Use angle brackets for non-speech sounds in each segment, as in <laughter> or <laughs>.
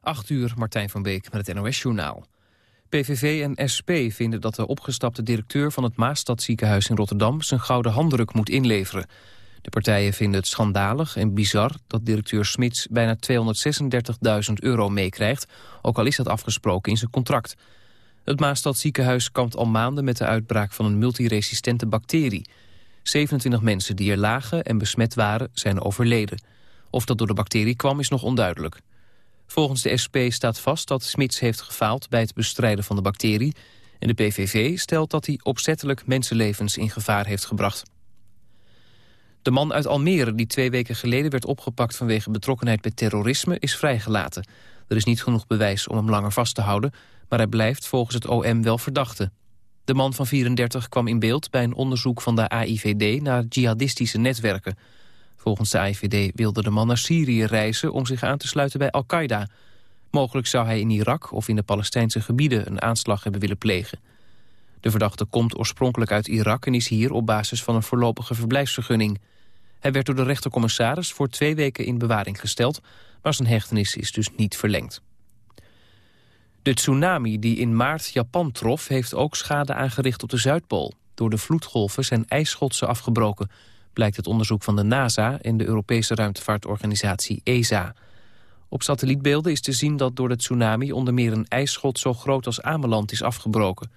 8 uur, Martijn van Beek met het NOS-journaal. PVV en SP vinden dat de opgestapte directeur van het Maastadziekenhuis in Rotterdam... zijn gouden handdruk moet inleveren. De partijen vinden het schandalig en bizar dat directeur Smits bijna 236.000 euro meekrijgt... ook al is dat afgesproken in zijn contract. Het Maastadziekenhuis kampt al maanden met de uitbraak van een multiresistente bacterie. 27 mensen die er lagen en besmet waren zijn overleden. Of dat door de bacterie kwam is nog onduidelijk. Volgens de SP staat vast dat Smits heeft gefaald bij het bestrijden van de bacterie... en de PVV stelt dat hij opzettelijk mensenlevens in gevaar heeft gebracht. De man uit Almere die twee weken geleden werd opgepakt... vanwege betrokkenheid bij terrorisme is vrijgelaten. Er is niet genoeg bewijs om hem langer vast te houden... maar hij blijft volgens het OM wel verdachte. De man van 34 kwam in beeld bij een onderzoek van de AIVD... naar jihadistische netwerken... Volgens de IVD wilde de man naar Syrië reizen om zich aan te sluiten bij Al-Qaeda. Mogelijk zou hij in Irak of in de Palestijnse gebieden een aanslag hebben willen plegen. De verdachte komt oorspronkelijk uit Irak en is hier op basis van een voorlopige verblijfsvergunning. Hij werd door de rechtercommissaris voor twee weken in bewaring gesteld, maar zijn hechtenis is dus niet verlengd. De tsunami die in maart Japan trof heeft ook schade aangericht op de Zuidpool. Door de vloedgolven zijn ijsschotsen afgebroken blijkt het onderzoek van de NASA en de Europese ruimtevaartorganisatie ESA. Op satellietbeelden is te zien dat door de tsunami onder meer een ijsschot zo groot als Ameland is afgebroken.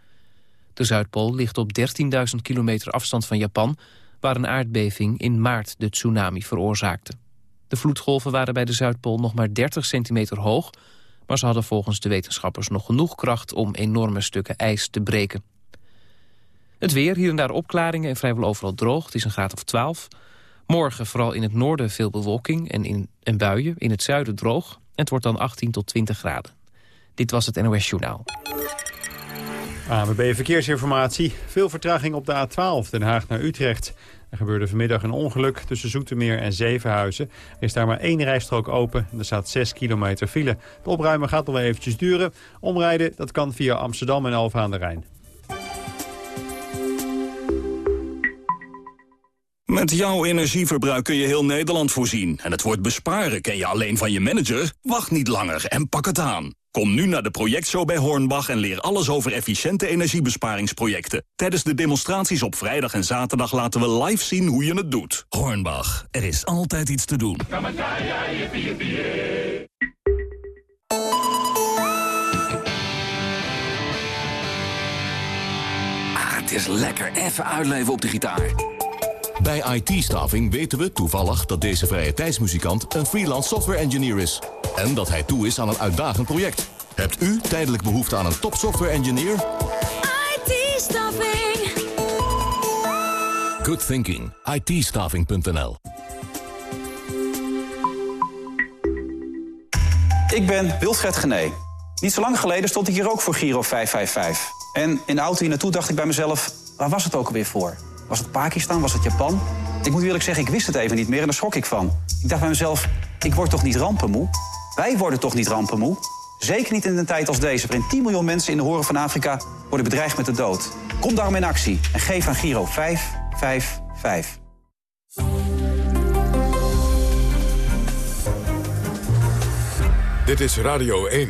De Zuidpool ligt op 13.000 kilometer afstand van Japan, waar een aardbeving in maart de tsunami veroorzaakte. De vloedgolven waren bij de Zuidpool nog maar 30 centimeter hoog, maar ze hadden volgens de wetenschappers nog genoeg kracht om enorme stukken ijs te breken. Het weer, hier en daar opklaringen en vrijwel overal droog. Het is een graad of 12. Morgen vooral in het noorden veel bewolking en, in, en buien. In het zuiden droog. En het wordt dan 18 tot 20 graden. Dit was het NOS Journaal. AMB Verkeersinformatie. Veel vertraging op de A12 Den Haag naar Utrecht. Er gebeurde vanmiddag een ongeluk tussen Zoetermeer en Zevenhuizen. Er is daar maar één rijstrook open en er staat 6 kilometer file. Het opruimen gaat nog wel eventjes duren. Omrijden dat kan via Amsterdam en Alphen aan de Rijn. Met jouw energieverbruik kun je heel Nederland voorzien. En het woord besparen ken je alleen van je manager? Wacht niet langer en pak het aan. Kom nu naar de projectshow bij Hornbach en leer alles over efficiënte energiebesparingsprojecten. Tijdens de demonstraties op vrijdag en zaterdag laten we live zien hoe je het doet. Hornbach, er is altijd iets te doen. Ah, het is lekker even uitleven op de gitaar. Bij IT-staffing weten we toevallig dat deze vrije tijdsmuzikant een freelance software engineer is. En dat hij toe is aan een uitdagend project. Hebt u tijdelijk behoefte aan een top software engineer? IT-staffing. Good thinking. it Ik ben Wilfred Gené. Niet zo lang geleden stond ik hier ook voor Giro 555. En in de auto hier naartoe dacht ik bij mezelf, waar was het ook alweer voor? Was het Pakistan? Was het Japan? Ik moet eerlijk zeggen, ik wist het even niet meer en daar schrok ik van. Ik dacht bij mezelf, ik word toch niet rampenmoe? Wij worden toch niet rampenmoe? Zeker niet in een tijd als deze, waarin 10 miljoen mensen in de horen van Afrika worden bedreigd met de dood. Kom daarom in actie en geef aan Giro 555. Dit is Radio 1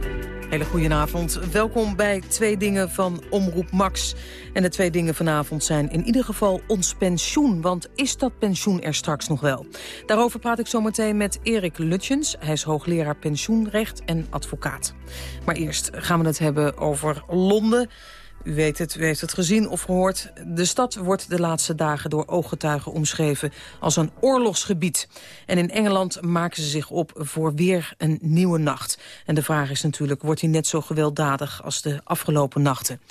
Hele goedenavond. Welkom bij Twee Dingen van Omroep Max. En de twee dingen vanavond zijn in ieder geval ons pensioen. Want is dat pensioen er straks nog wel? Daarover praat ik zometeen met Erik Lutjens. Hij is hoogleraar pensioenrecht en advocaat. Maar eerst gaan we het hebben over Londen. U weet het, u heeft het gezien of gehoord. De stad wordt de laatste dagen door ooggetuigen omschreven als een oorlogsgebied. En in Engeland maken ze zich op voor weer een nieuwe nacht. En de vraag is natuurlijk, wordt hij net zo gewelddadig als de afgelopen nachten?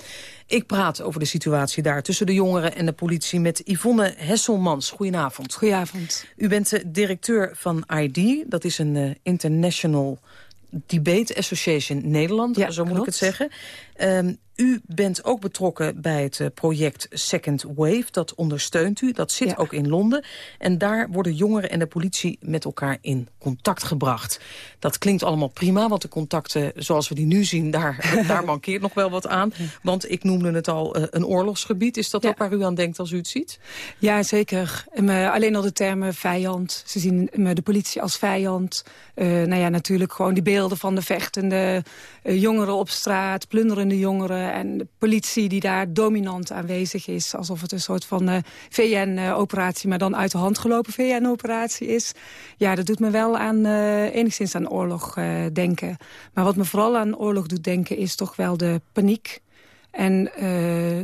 Ik praat over de situatie daar tussen de jongeren en de politie... met Yvonne Hesselmans. Goedenavond. Goedenavond. U bent de directeur van ID. Dat is een uh, international Debate Association Nederland, ja, zo moet ik het zeggen. Um, u bent ook betrokken bij het eh, project Second Wave. Dat ondersteunt u, dat zit ook in Londen. En daar worden jongeren en de politie met elkaar in contact gebracht. Dat klinkt allemaal prima, want de contacten zoals we die nu zien... daar, <laughs> daar mankeert nog wel wat aan. Want ik noemde het al uh, een oorlogsgebied. Is dat ook waar u aan denkt als u het ziet? Ja, zeker. alleen al de termen vijand. Ze zien de politie als vijand. Uh, nou ja, natuurlijk gewoon die beelden van de vechtende jongeren op straat... plunderende jongeren en de politie die daar dominant aanwezig is. Alsof het een soort van uh, VN-operatie, maar dan uit de hand gelopen VN-operatie is. Ja, dat doet me wel aan, enigszins aan oorlog denken. Maar wat me vooral aan oorlog doet denken is toch wel de paniek. En uh,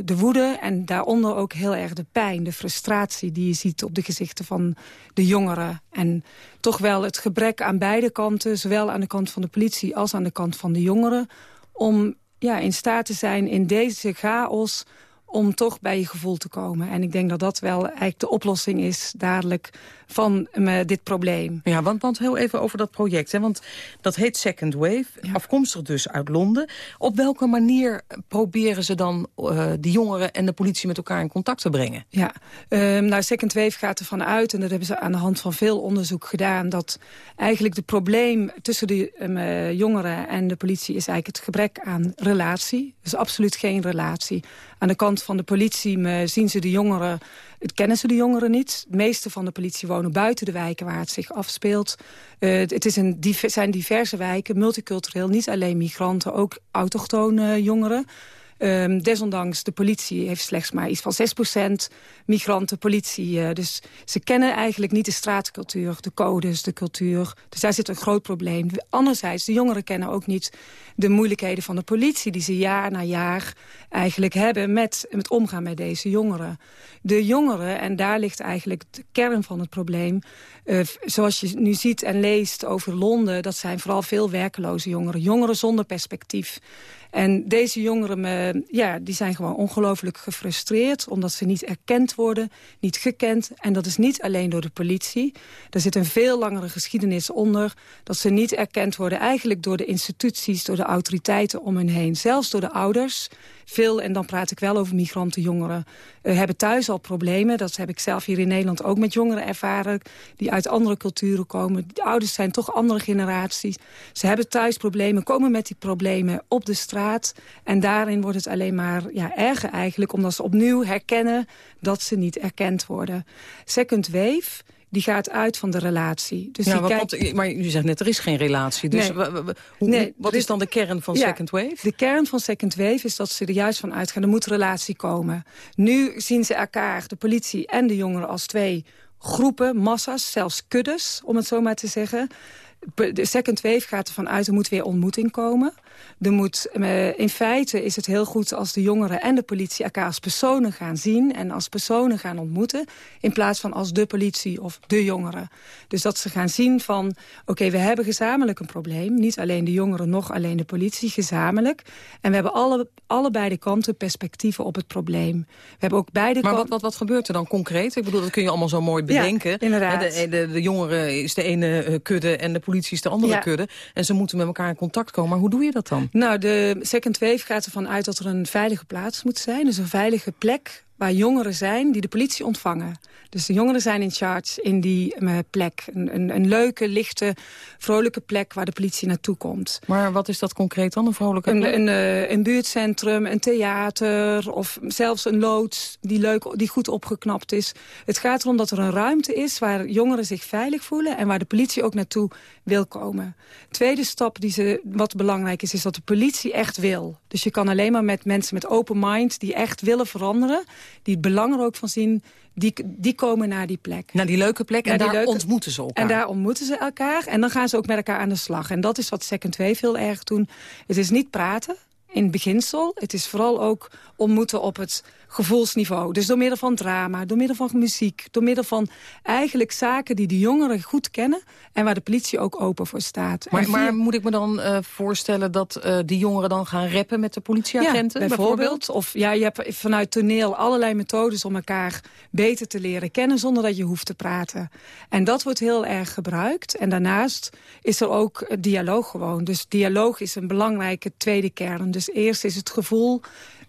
de woede en daaronder ook heel erg de pijn, de frustratie... die je ziet op de gezichten van de jongeren. En toch wel het gebrek aan beide kanten, zowel aan de kant van de politie... als aan de kant van de jongeren, om ja, in staat te zijn in deze chaos om toch bij je gevoel te komen. En ik denk dat dat wel eigenlijk de oplossing is dadelijk van uh, dit probleem. Ja, want, want heel even over dat project. Hè? Want dat heet Second Wave, afkomstig dus uit Londen. Op welke manier proberen ze dan uh, die jongeren en de politie met elkaar in contact te brengen? Ja, um, nou Second Wave gaat ervan uit, en dat hebben ze aan de hand van veel onderzoek gedaan... dat eigenlijk het probleem tussen de um, uh, jongeren en de politie is eigenlijk het gebrek aan relatie. Dus absoluut geen relatie. Aan de kant van de politie zien ze de jongeren het kennen ze de jongeren niet. De meeste van de politie wonen buiten de wijken waar het zich afspeelt. Uh, het is een, zijn diverse wijken, multicultureel. Niet alleen migranten, ook autochtone jongeren. Um, desondanks, de politie heeft slechts maar iets van 6% migranten politie. Uh, dus ze kennen eigenlijk niet de straatcultuur, de codes, de cultuur. Dus daar zit een groot probleem. Anderzijds, de jongeren kennen ook niet de moeilijkheden van de politie... die ze jaar na jaar eigenlijk hebben met het omgaan met deze jongeren. De jongeren, en daar ligt eigenlijk de kern van het probleem... Uh, zoals je nu ziet en leest over Londen... dat zijn vooral veel werkeloze jongeren. Jongeren zonder perspectief. En deze jongeren ja, die zijn gewoon ongelooflijk gefrustreerd... omdat ze niet erkend worden, niet gekend. En dat is niet alleen door de politie. Er zit een veel langere geschiedenis onder... dat ze niet erkend worden eigenlijk door de instituties... door de autoriteiten om hen heen. Zelfs door de ouders veel, en dan praat ik wel over migrantenjongeren... Hebben thuis al problemen. Dat heb ik zelf hier in Nederland ook met jongeren ervaren... die uit andere culturen komen. De ouders zijn toch andere generaties. Ze hebben thuis problemen, komen met die problemen op de straat. En daarin wordt het alleen maar ja, erger eigenlijk... omdat ze opnieuw herkennen dat ze niet erkend worden. Second wave die gaat uit van de relatie. Dus ja, kijkt... maar u zegt net, er is geen relatie. Dus nee. Hoe, nee, wat is dan de kern van Second Wave? De kern van Second Wave is dat ze er juist van uitgaan. Er moet relatie komen. Nu zien ze elkaar, de politie en de jongeren, als twee groepen, massa's, zelfs kuddes, om het zo maar te zeggen. De second wave gaat ervan uit, er moet weer ontmoeting komen. Er moet, uh, in feite is het heel goed als de jongeren en de politie elkaar als personen gaan zien... en als personen gaan ontmoeten, in plaats van als de politie of de jongeren. Dus dat ze gaan zien van, oké, we hebben gezamenlijk een probleem. Niet alleen de jongeren, nog alleen de politie, gezamenlijk. En we hebben alle, allebei de kanten perspectieven op het probleem. We hebben ook beide maar wat, wat, wat gebeurt er dan concreet? Ik bedoel, dat kun je allemaal zo mooi bedenken. Ja, inderdaad. De, de, de, jongeren is de ene eh, kudde en de politie is de andere ja. kudde. En ze moeten met elkaar in contact komen. Maar hoe doe je dat Nou, de Second Wave gaat ervan uit dat er een veilige plaats moet zijn. Dus een veilige plek waar jongeren zijn die de politie ontvangen. Dus de jongeren zijn in charge in die uh, plek. Een, een, een, leuke, lichte, vrolijke plek waar de politie naartoe komt. Maar wat is dat concreet dan, een vrolijke plek? Een, een, uh, een buurtcentrum, een theater of zelfs een loods die, leuk, die goed opgeknapt is. Het gaat erom dat er een ruimte is waar jongeren zich veilig voelen... en waar de politie ook naartoe wil komen. Tweede stap die ze, wat belangrijk is, is dat de politie echt wil. Dus je kan alleen maar met mensen met open mind die echt willen veranderen... die het belang er ook van zien die, die komen naar die plek. Naar die leuke plek en daar ontmoeten ze elkaar. En daar ontmoeten ze elkaar en dan gaan ze ook met elkaar aan de slag. En dat is wat Second Wave heel erg doen. Het is niet praten, in beginsel. Het is vooral ook ontmoeten op het gevoelsniveau. Dus door middel van drama, door middel van muziek... door middel van eigenlijk zaken die de jongeren goed kennen... en waar de politie ook open voor staat. Maar, maar moet ik me dan uh, voorstellen dat uh, die jongeren dan gaan rappen met de politieagenten? Ja, bijvoorbeeld. Of ja, je hebt vanuit toneel allerlei methodes om elkaar beter te leren kennen... zonder dat je hoeft te praten. En dat wordt heel erg gebruikt. En daarnaast is er ook dialoog gewoon. Dus dialoog is een belangrijke tweede kern. Dus eerst is het gevoel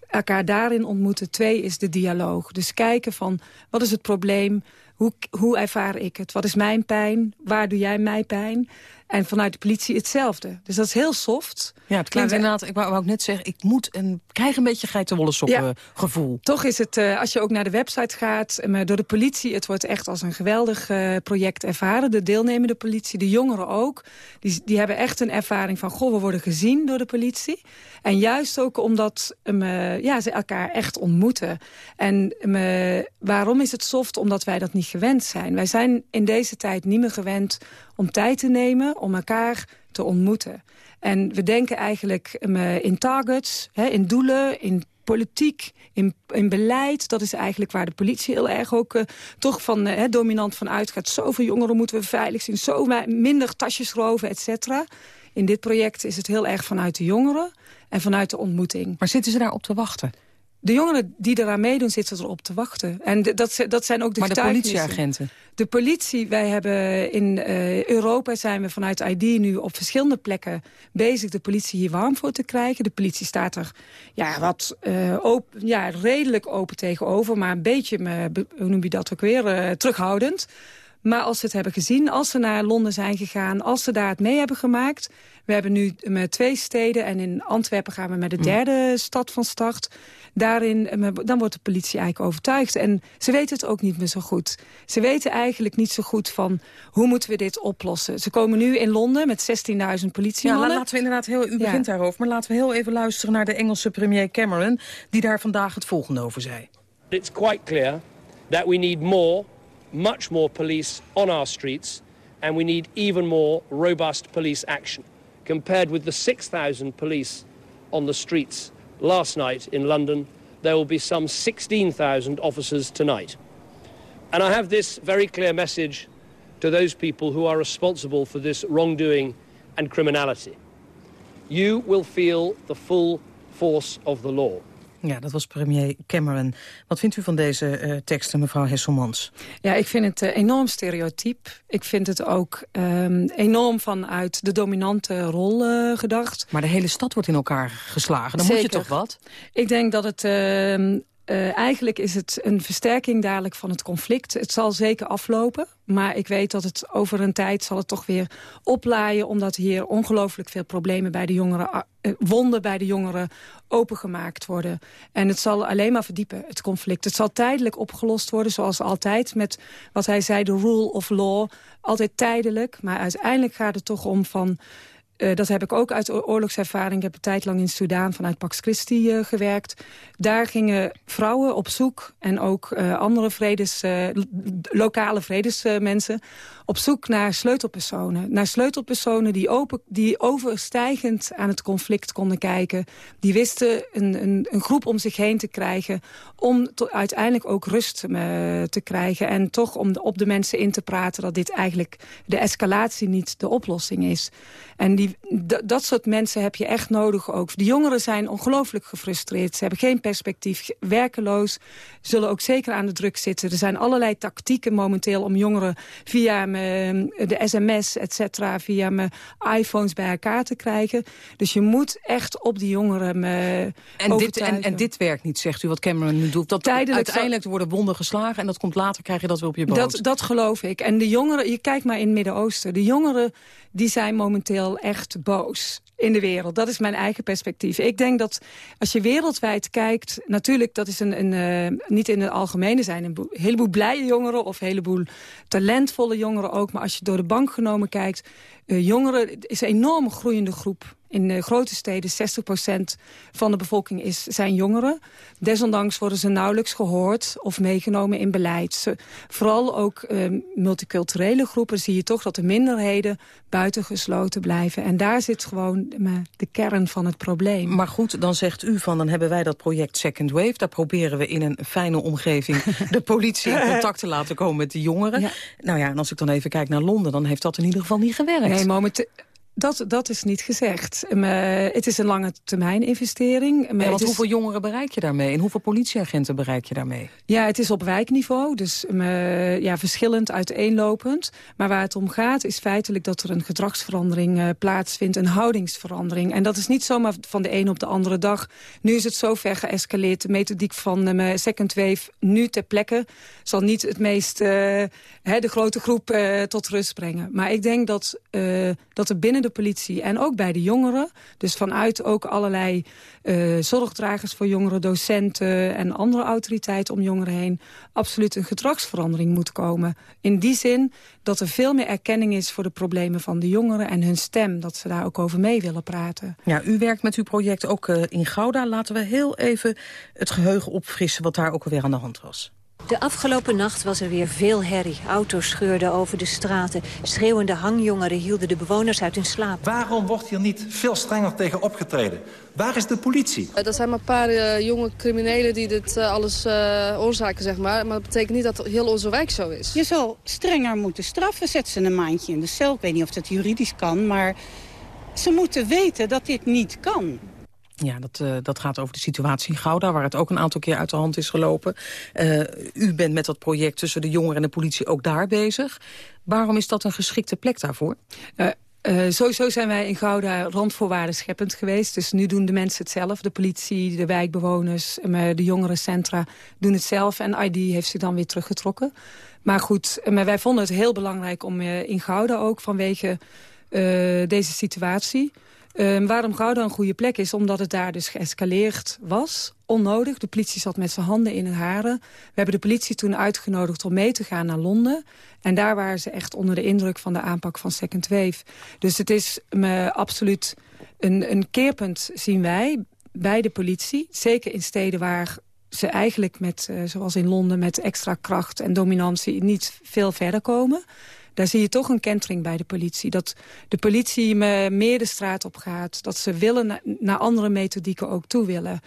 elkaar daarin ontmoeten. Twee is de dialoog. Dus kijken van, wat is het probleem? Hoe, hoe ervaar ik het? Wat is mijn pijn? Waar doe jij mij pijn? En vanuit de politie hetzelfde. Dus dat is heel soft. Ja, het klinkt inderdaad, ik wou, ook net zeggen... ik moet en krijg een beetje geitenwolle sokken ja, gevoel. Toch is het, uh, als je ook naar de website gaat... Uh, door de politie, het wordt echt als een geweldig uh, project ervaren. De deelnemende politie, de jongeren ook. Die, die hebben echt een ervaring van... goh, we worden gezien door de politie. En juist ook omdat ja, ze elkaar echt ontmoeten. En waarom is het soft? Omdat wij dat niet gewend zijn. Wij zijn in deze tijd niet meer gewend om tijd te nemen om elkaar te ontmoeten. En we denken eigenlijk in targets, in doelen, in politiek, in, in beleid. Dat is eigenlijk waar de politie heel erg ook uh, toch van uh, dominant van uitgaat. Zoveel jongeren moeten we veilig zien, zo minder tasjes roven, et cetera. In dit project is het heel erg vanuit de jongeren en vanuit de ontmoeting. Maar zitten ze daar op te wachten? De jongeren die eraan meedoen zitten erop te wachten. En dat, dat zijn ook de Maar de politieagenten? De politie, wij hebben in uh, Europa zijn we vanuit ID nu op verschillende plekken bezig de politie hier warm voor te krijgen. De politie staat er ja, wat uh, open, ja, redelijk open tegenover, maar een beetje, hoe noem je dat ook weer, uh, terughoudend. Maar als ze het hebben gezien, als ze naar Londen zijn gegaan... als ze daar het mee hebben gemaakt... we hebben nu met twee steden en in Antwerpen gaan we met de mm. derde stad van start... Daarin, dan wordt de politie eigenlijk overtuigd. En ze weten het ook niet meer zo goed. Ze weten eigenlijk niet zo goed van hoe moeten we dit oplossen. Ze komen nu in Londen met 16.000 politiemannen. Ja, laten we inderdaad heel, u begint ja. daarover, maar laten we heel even luisteren naar de Engelse premier Cameron... die daar vandaag het volgende over zei. It's quite clear that we need more much more police on our streets and we need even more robust police action. Compared with the 6,000 police on the streets last night in London, there will be some 16,000 officers tonight. And I have this very clear message to those people who are responsible for this wrongdoing and criminality. You will feel the full force of the law. Ja, dat was premier Cameron. Wat vindt u van deze uh, teksten, mevrouw Hesselmans? Ja, ik vind het uh, enorm stereotyp. Ik vind het ook um, enorm vanuit de dominante rol uh, gedacht. Maar de hele stad wordt in elkaar geslagen. Dan Zeker. moet je toch wat? Ik denk dat het... Uh, eigenlijk is het een versterking dadelijk van het conflict. Het zal zeker aflopen. Maar ik weet dat het over een tijd zal het toch weer oplaaien... omdat hier ongelooflijk veel problemen bij de jongeren... Uh, wonden bij de jongeren opengemaakt worden. En het zal alleen maar verdiepen, het conflict. Het zal tijdelijk opgelost worden, zoals altijd... met wat hij zei, de rule of law. Altijd tijdelijk, maar uiteindelijk gaat het toch om van... Uh, dat heb ik ook uit oorlogservaring. Ik heb een tijd lang in Soudaan vanuit Pax Christi uh, gewerkt. Daar gingen vrouwen op zoek en ook uh, andere vredes, lokale vredesmensen... op zoek naar sleutelpersonen. Naar sleutelpersonen die, open, die overstijgend aan het conflict konden kijken. Die wisten een, een, een groep om zich heen te krijgen... om uiteindelijk ook rust te krijgen. En toch om op de mensen in te praten... dat dit eigenlijk de escalatie niet de oplossing is. En die dat soort mensen heb je echt nodig ook. De jongeren zijn ongelooflijk gefrustreerd. Ze hebben geen perspectief, werkeloos. Zullen ook zeker aan de druk zitten. Er zijn allerlei tactieken momenteel om jongeren via de sms, et cetera... via mijn iPhones bij elkaar te krijgen. Dus je moet echt op die jongeren en dit, en, en, dit werkt niet, zegt u, wat Cameron nu doet. Dat Tijdelijk uiteindelijk worden wonden geslagen... en dat komt later, krijg je dat weer op je boot. Dat, dat geloof ik. En de jongeren, je kijkt maar in het Midden-Oosten. De jongeren die zijn momenteel echt boos in de wereld. Dat is mijn eigen perspectief. Ik denk dat als je wereldwijd kijkt... natuurlijk, dat is een, een uh, niet in het algemene zijn... een heleboel blije jongeren of een heleboel talentvolle jongeren ook... maar als je door de bank genomen kijkt... Uh, jongeren is een enorme groeiende groep in de grote steden, 60% van de bevolking is, zijn jongeren. Desondanks worden ze nauwelijks gehoord of meegenomen in beleid. Ze, vooral ook uh, multiculturele groepen zie je toch dat de minderheden buitengesloten blijven. En daar zit gewoon de, de kern van het probleem. Maar goed, dan zegt u van, dan hebben wij dat project Second Wave. Daar proberen we in een fijne omgeving <laughs> de politie in contact te laten komen met de jongeren. Nou ja, en als ik dan even kijk naar Londen, dan heeft dat in ieder geval niet gewerkt. Nee, momenteel Dat, dat is niet gezegd. Um, het is een lange termijn investering. Um, want hoeveel jongeren bereik je daarmee? En hoeveel politieagenten bereik je daarmee? Ja, het is op wijkniveau. Dus uh, ja, verschillend, uiteenlopend. Maar waar het om gaat is feitelijk dat er een gedragsverandering uh, plaatsvindt. Een houdingsverandering. En dat is niet zomaar van de een op de andere dag. Nu is het zo ver geëscaleerd. De methodiek van uh, Second Wave nu ter plekke zal niet het meest, hè, de grote groep tot rust brengen. Maar ik denk dat, uh, dat er binnen de politie en ook bij de jongeren... dus vanuit ook allerlei zorgdragers voor jongeren, docenten... en andere autoriteiten om jongeren heen... absoluut een gedragsverandering moet komen. In die zin dat er veel meer erkenning is voor de problemen van de jongeren... en hun stem, dat ze daar ook over mee willen praten. Ja, u werkt met uw project ook in Gouda. Laten we heel even het geheugen opfrissen wat daar ook alweer aan de hand was. De afgelopen nacht was er weer veel herrie. Auto's scheurden over de straten. Schreeuwende hangjongeren hielden de bewoners uit hun slaap. Waarom wordt hier niet veel strenger tegen opgetreden? Waar is de politie? Er zijn maar een paar uh, jonge criminelen die dit uh, alles uh, oorzaken, zeg maar. Maar dat betekent niet dat heel onze wijk zo is. Je zal strenger moeten straffen. Zet ze een maandje in de cel. Ik weet niet of dat juridisch kan, maar ze moeten weten dat dit niet kan. Ja, dat, uh, dat gaat over de situatie in Gouda, waar het ook een aantal keer uit de hand is gelopen. Uh, u bent met dat project tussen de jongeren en de politie ook daar bezig. Waarom is dat een geschikte plek daarvoor? Uh, sowieso zijn wij in Gouda randvoorwaarden scheppend geweest. Dus nu doen de mensen het zelf. De politie, de wijkbewoners, de jongerencentra doen het zelf. En ID heeft zich dan weer teruggetrokken. Maar goed, maar wij vonden het heel belangrijk om in Gouda ook vanwege deze situatie... Um, waarom Gouda een goede plek is, omdat het daar dus geëscaleerd was. Onnodig. De politie zat met zijn handen in het haren. We hebben de politie toen uitgenodigd om mee te gaan naar Londen. En daar waren ze echt onder de indruk van de aanpak van Second Wave. Dus het is me absoluut een, een keerpunt, zien wij, bij de politie. Zeker in steden waar ze eigenlijk met, uh, zoals in Londen, met extra kracht en dominantie niet veel verder komen daar zie je toch een kentering bij de politie. Dat de politie meer de straat op gaat. Dat ze willen naar andere methodieken ook toe willen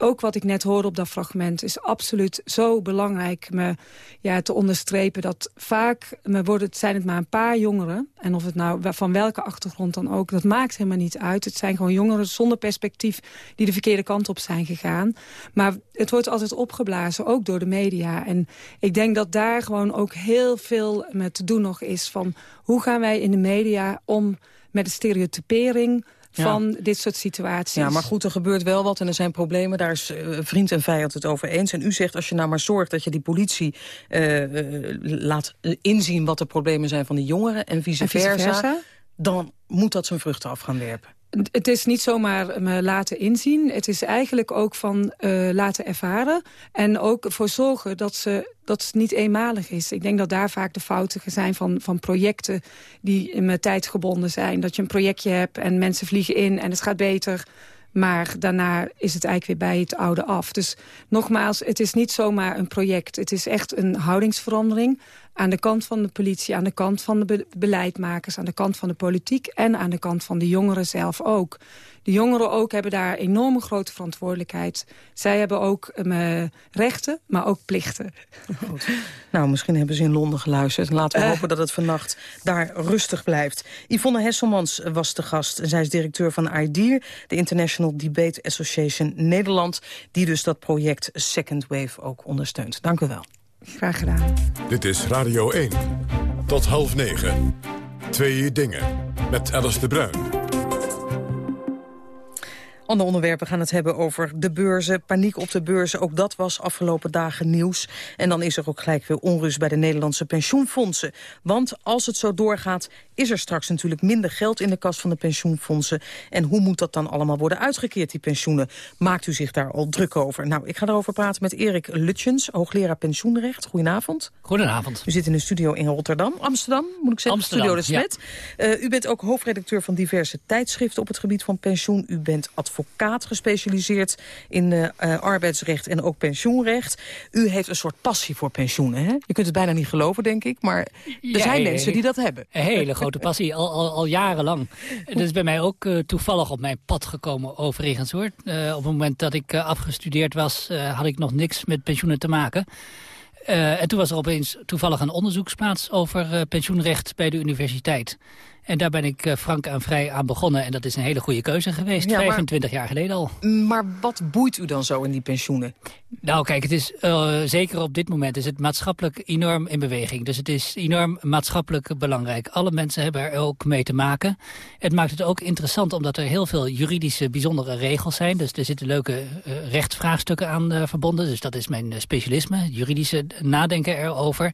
ook wat ik net hoorde op dat fragment is absoluut zo belangrijk me, ja, te onderstrepen. Dat vaak me worden, het zijn het maar een paar jongeren. En of het nou van welke achtergrond dan ook, dat maakt helemaal niet uit. Het zijn gewoon jongeren zonder perspectief die de verkeerde kant op zijn gegaan. Maar het wordt altijd opgeblazen, ook door de media. En ik denk dat daar gewoon ook heel veel met te doen nog is. Van hoe gaan wij in de media om met de stereotypering van dit soort situaties. Ja, maar goed, er gebeurt wel wat en er zijn problemen. Daar is uh, vriend en vijand het over eens. En u zegt, als je nou maar zorgt dat je die politie uh, uh, laat inzien... wat de problemen zijn van die jongeren en vice, en vice versa, versa, dan moet dat zijn vruchten af gaan werpen. Het is niet zomaar me laten inzien. Het is eigenlijk ook van uh, laten ervaren. En ook voor zorgen dat, ze, dat het niet eenmalig is. Ik denk dat daar vaak de fouten zijn van, van projecten die mijn tijd gebonden zijn. Dat je een projectje hebt en mensen vliegen in en het gaat beter. Maar daarna is het eigenlijk weer bij het oude af. Dus nogmaals, het is niet zomaar een project. Het is echt een houdingsverandering aan de kant van de politie, aan de kant van de be beleidmakers... aan de kant van de politiek en aan de kant van de jongeren zelf ook. De jongeren ook hebben daar enorme grote verantwoordelijkheid. Zij hebben ook uh, rechten, maar ook plichten. Goed. Nou, misschien hebben ze in Londen geluisterd. Laten we uh. hopen dat het vannacht daar rustig blijft. Yvonne Hesselmans was de gast. Zij is directeur van IDEER, de International Debate Association Nederland... die dus dat project Second Wave ook ondersteunt. Dank u wel. Graag gedaan. Dit is Radio 1. Tot half negen. Twee dingen. Met Alice de Bruin. Ander onderwerp, we gaan het hebben over de beurzen. Paniek op de beurzen, ook dat was afgelopen dagen nieuws. En dan is er ook gelijk weer onrust bij de Nederlandse pensioenfondsen. Want als het zo doorgaat, is er straks natuurlijk minder geld in de kas van de pensioenfondsen. En hoe moet dat dan allemaal worden uitgekeerd, die pensioenen? Maakt u zich daar al druk over? Nou, ik ga erover praten met Erik Lutjens, hoogleraar pensioenrecht. Goedenavond. Goedenavond. U zit in de studio in Rotterdam. Amsterdam, moet ik zeggen. Amsterdam, studio de Smet. Ja. Uh, u bent ook hoofdredacteur van diverse tijdschriften op het gebied van pensioen. U bent advocaat advocaat gespecialiseerd in uh, uh, arbeidsrecht en ook pensioenrecht. U heeft een soort passie voor pensioenen, hè? Je kunt het bijna niet geloven, denk ik, maar er ja, zijn mensen die dat hebben. Een hele grote passie, al, al, al jarenlang. Dat is bij mij ook uh, toevallig op mijn pad gekomen, overigens hoor. op het moment dat ik afgestudeerd was, had ik nog niks met pensioenen te maken. En toen was er opeens toevallig een onderzoeksplaats over pensioenrecht bij de universiteit. En daar ben ik frank en vrij aan begonnen. En dat is een hele goede keuze geweest, 25 jaar geleden al. Maar wat boeit u dan zo in die pensioenen? Nou kijk, het is zeker op dit moment is het maatschappelijk enorm in beweging. Dus het is enorm maatschappelijk belangrijk. Alle mensen hebben er ook mee te maken. Het maakt het ook interessant omdat er heel veel juridische bijzondere regels zijn. Dus er zitten leuke uh, rechtsvraagstukken aan uh, verbonden. Dus dat is mijn specialisme, juridische nadenken erover.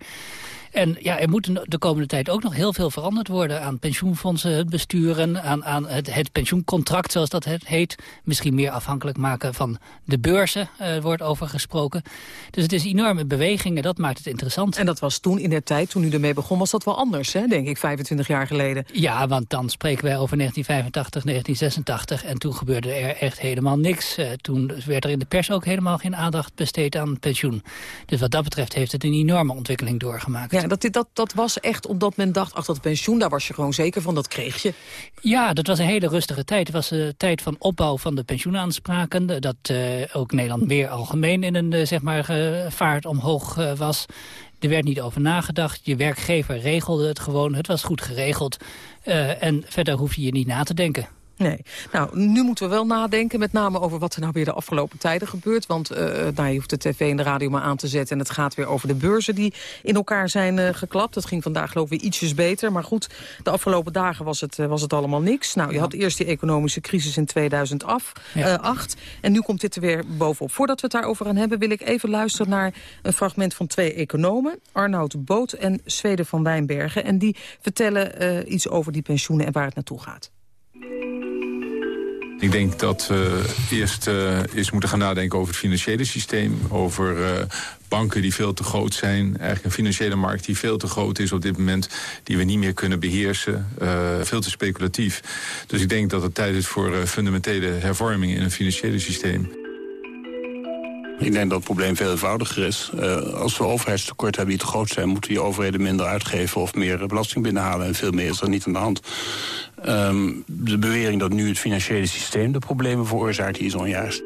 En ja, er moet de komende tijd ook nog heel veel veranderd worden... aan pensioenfondsen, het besturen, aan, aan het, het pensioencontract, zoals dat het heet. Misschien meer afhankelijk maken van de beurzen, uh, wordt over gesproken. Dus het is enorme beweging en dat maakt het interessant. En dat was toen in der tijd, toen u ermee begon, was dat wel anders, hè, denk ik, 25 jaar geleden. Ja, want dan spreken wij over 1985, 1986 en toen gebeurde er echt helemaal niks. Uh, toen werd er in de pers ook helemaal geen aandacht besteed aan pensioen. Dus wat dat betreft heeft het een enorme ontwikkeling doorgemaakt. Ja, dat, dat, dat was echt omdat men dacht, ach, dat pensioen, daar was je gewoon zeker van, dat kreeg je. Ja, dat was een hele rustige tijd. Het was een tijd van opbouw van de pensioenaanspraken. Dat uh, ook Nederland meer algemeen in een uh, zeg maar, vaart omhoog was. Er werd niet over nagedacht. Je werkgever regelde het gewoon. Het was goed geregeld. en verder hoef je je niet na te denken. Nee. Nou, nu moeten we wel nadenken, met name over wat er nou weer de afgelopen tijden gebeurt. Want uh, nou, je hoeft de tv en de radio maar aan te zetten... en het gaat weer over de beurzen die in elkaar zijn uh, geklapt. Dat ging vandaag geloof ik ietsjes beter. Maar goed, de afgelopen dagen was het, uh, was het allemaal niks. Nou, je had eerst die economische crisis in 2008. Ja. en nu komt dit er weer bovenop. Voordat we het daarover gaan hebben, wil ik even luisteren naar een fragment van twee economen. Arnoud Boot en Zweden van Wijnbergen. En die vertellen iets over die pensioenen en waar het naartoe gaat. Ik denk dat we eerst uh, eens moeten gaan nadenken over het financiële systeem. Over uh, banken die veel te groot zijn. Eigenlijk een financiële markt die veel te groot is op dit moment. Die we niet meer kunnen beheersen. Uh, veel te speculatief. Dus ik denk dat het tijd is voor fundamentele hervormingen in het financiële systeem. Ik denk dat het probleem veel eenvoudiger is. Uh, als we overheidstekort hebben die te groot zijn... moeten die overheden minder uitgeven of meer belasting binnenhalen. En veel meer is er niet aan de hand. Um, de bewering dat nu het financiële systeem de problemen veroorzaakt... die is onjuist.